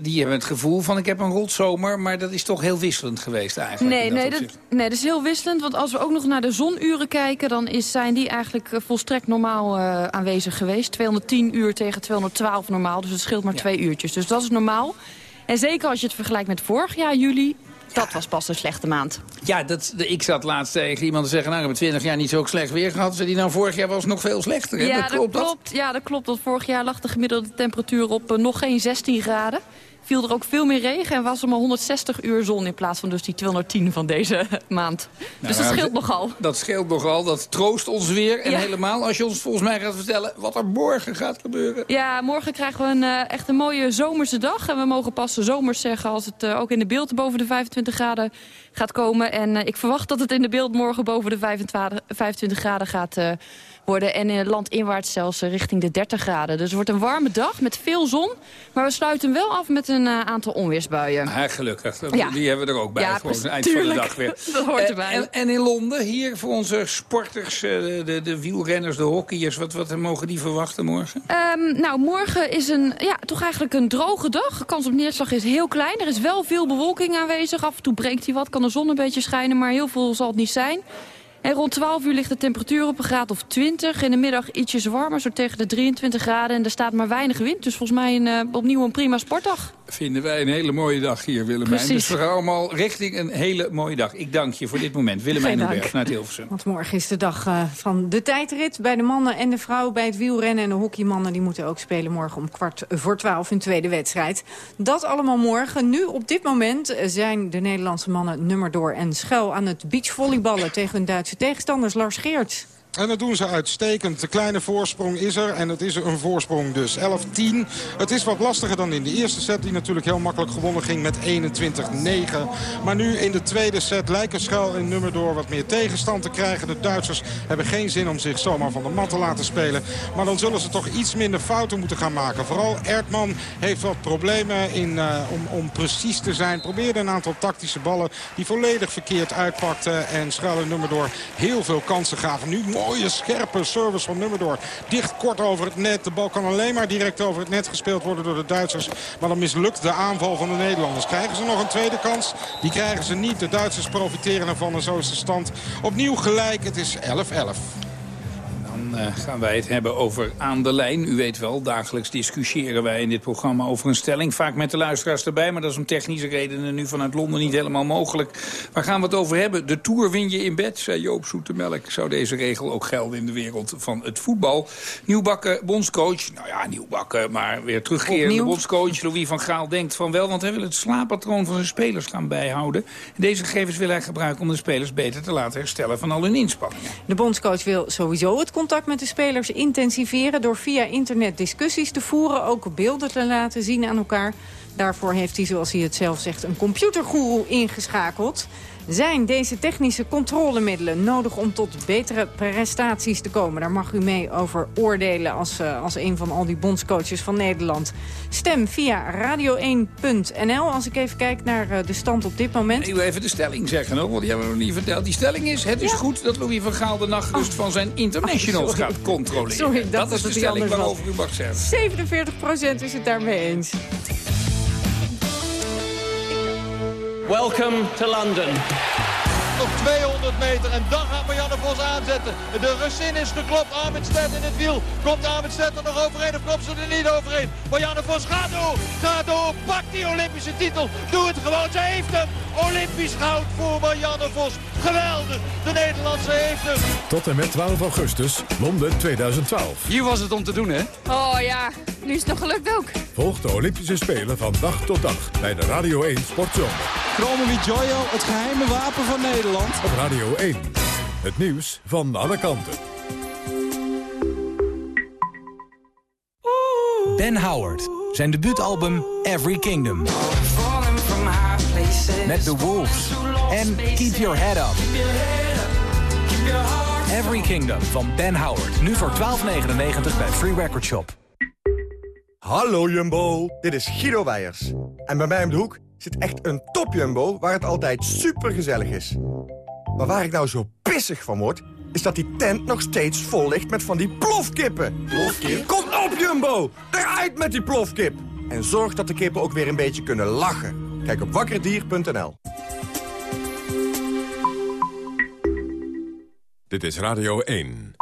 Speaker 3: die hebben het gevoel van ik heb een rotzomer... maar dat is toch heel wisselend geweest eigenlijk?
Speaker 25: Nee, nee dat, nee, dat is heel wisselend. Want als we ook nog naar de zonuren kijken... dan is, zijn die eigenlijk volstrekt normaal aanwezig geweest. 210 uur tegen 212 normaal, dus het scheelt maar ja. twee uurtjes. Dus dat is normaal. En zeker als je het vergelijkt met vorig jaar juli... Dat was pas een slechte maand.
Speaker 3: Ja, dat, ik zat laatst tegen iemand te zeggen... nou, we hebben 20 jaar niet zo slecht weer gehad. Zei die nou, vorig jaar was nog veel slechter.
Speaker 25: Ja,
Speaker 3: dat
Speaker 25: klopt, dat klopt. Ja, dat klopt. Want vorig jaar lag de gemiddelde temperatuur op uh, nog geen 16 graden viel er ook veel meer regen en was er maar 160 uur zon... in plaats van dus die 210 van deze *laughs* maand. dus dat scheelt nogal.
Speaker 3: Dat scheelt nogal, dat troost ons weer. En helemaal als je ons volgens mij gaat vertellen wat er morgen gaat gebeuren.
Speaker 25: Ja, morgen krijgen we een, uh, echt een mooie zomerse dag. En we mogen pas zomers zeggen als het uh, ook in de beeld boven de 25 graden gaat komen. En uh, ik verwacht dat het in de beeld morgen boven de 25, 25 graden gaat worden. En in landinwaarts zelfs richting de 30 graden. Dus het wordt een warme dag met veel zon. Maar we sluiten hem wel af met een uh, aantal onweersbuien.
Speaker 3: Ja, gelukkig. Ja. Die hebben we er ook bij.
Speaker 25: Ja,
Speaker 3: Gewoon
Speaker 25: eind
Speaker 3: van de dag weer. *laughs*
Speaker 25: Dat hoort erbij.
Speaker 3: En, en, in Londen, hier voor onze sporters, de, de, de wielrenners, de hockeyers. Wat, wat mogen die verwachten morgen?
Speaker 25: Um, nou, morgen is een, ja, toch eigenlijk een droge dag. De kans op neerslag is heel klein. Er is wel veel bewolking aanwezig. Af en toe breekt hij wat, kan de zon een beetje schijnen. Maar heel veel zal het niet zijn. En rond 12 uur ligt de temperatuur op een graad of 20. In de middag ietsjes warmer, zo tegen de 23 graden. En er staat maar weinig wind. Dus volgens mij een, uh, opnieuw een prima sportdag.
Speaker 3: Vinden wij een hele mooie dag hier, Willemijn. Dus we gaan allemaal richting een hele mooie dag. Ik dank je voor dit moment. Willemijn Newberg naar het Hilversum.
Speaker 2: Want morgen is de dag uh, van de tijdrit. Bij de mannen en de vrouwen bij het wielrennen. En de hockeymannen die moeten ook spelen morgen om kwart voor twaalf hun tweede wedstrijd. Dat allemaal morgen. Nu op dit moment zijn de Nederlandse mannen nummer door en schuil aan het beachvolleyballen tegen hun Duitse tegenstanders Lars Geerts.
Speaker 15: En dat doen ze uitstekend. De kleine voorsprong is er. En het is een voorsprong dus. 11-10. Het is wat lastiger dan in de eerste set. Die natuurlijk heel makkelijk gewonnen ging met 21-9. Maar nu in de tweede set lijken schuil en nummer door wat meer tegenstand te krijgen. De Duitsers hebben geen zin om zich zomaar van de mat te laten spelen. Maar dan zullen ze toch iets minder fouten moeten gaan maken. Vooral Erdman heeft wat problemen in, uh, om, om precies te zijn. Probeerde een aantal tactische ballen die volledig verkeerd uitpakten. En schuil en nummer door heel veel kansen gaven. Nu mooie scherpe service van Nummerdoor. Dicht kort over het net. De bal kan alleen maar direct over het net gespeeld worden door de Duitsers. Maar dan mislukt de aanval van de Nederlanders. Krijgen ze nog een tweede kans? Die krijgen ze niet. De Duitsers profiteren ervan en zo is de stand opnieuw gelijk. Het is 11-11
Speaker 3: uh, gaan wij het hebben over aan de lijn. U weet wel, dagelijks discussiëren wij in dit programma over een stelling. Vaak met de luisteraars erbij, maar dat is om technische redenen nu vanuit Londen niet helemaal mogelijk. Waar gaan we het over hebben? De Tour win je in bed, zei Joop Zoetemelk. Zou deze regel ook gelden in de wereld van het voetbal? Nieuwbakken bondscoach, nou ja, nieuwbakken, maar weer terugkerende bondscoach Louis van Gaal denkt van wel, want hij wil het slaappatroon van zijn spelers gaan bijhouden. Deze gegevens wil hij gebruiken om de spelers beter te laten herstellen van al hun inspanningen.
Speaker 2: De bondscoach wil sowieso het contact met de spelers intensiveren... door via internet discussies te voeren, ook beelden te laten zien aan elkaar. Daarvoor heeft hij, zoals hij het zelf zegt, een computergoeroe ingeschakeld. Zijn deze technische controlemiddelen nodig om tot betere prestaties te komen? Daar mag u mee over oordelen als, uh, als een van al die bondscoaches van Nederland. Stem via radio1.nl. Als ik even kijk naar uh, de stand op dit moment.
Speaker 3: Ik wil even de stelling zeggen, hoor, want die hebben we nog niet verteld. Die stelling is, het is ja. goed dat Louis van Gaal de nachtrust oh. van zijn internationals oh, gaat controleren.
Speaker 2: Sorry,
Speaker 3: dat,
Speaker 2: dat
Speaker 3: is de stelling waarover u mag zeggen.
Speaker 2: 47% is het daarmee eens.
Speaker 26: Welcome to London.
Speaker 27: Nog 200 meter en dan gaat Marianne Vos aanzetten. De Russin is geklopt. Armitstedt in het wiel. Komt Armitstedt er nog overheen of komt ze er niet overheen? Marianne Vos gaat door. Gaat door. Pakt die Olympische titel. Doe het gewoon. Ze heeft hem. Olympisch goud voor Marianne Vos. Geweldig. De Nederlandse heeft hem.
Speaker 1: Tot en met 12 augustus, Londen 2012.
Speaker 26: Hier was het om te doen, hè?
Speaker 25: Oh ja, nu is het nog gelukt ook.
Speaker 1: Volg de Olympische Spelen van dag tot dag bij de Radio 1 Sportzone.
Speaker 26: Chromo Joyo, het geheime wapen van Nederland.
Speaker 1: Op Radio 1. Het nieuws van alle kanten.
Speaker 28: Ben Howard. Zijn debuutalbum Every Kingdom. Met The Wolves. En Keep Your Head Up. Every Kingdom van Ben Howard. Nu voor 12,99 bij Free Record Shop.
Speaker 29: Hallo Jumbo, dit is Guido Wijers.
Speaker 30: En bij mij om de hoek zit echt een topjumbo waar het altijd super gezellig is. Maar waar ik nou zo pissig van word, is dat die tent nog steeds vol ligt met van die plofkippen.
Speaker 31: Plofkip?
Speaker 30: Kom op Jumbo, eruit met die plofkip. En zorg dat de kippen ook weer een beetje kunnen lachen. Kijk op wakkerdier.nl.
Speaker 1: Dit is Radio 1.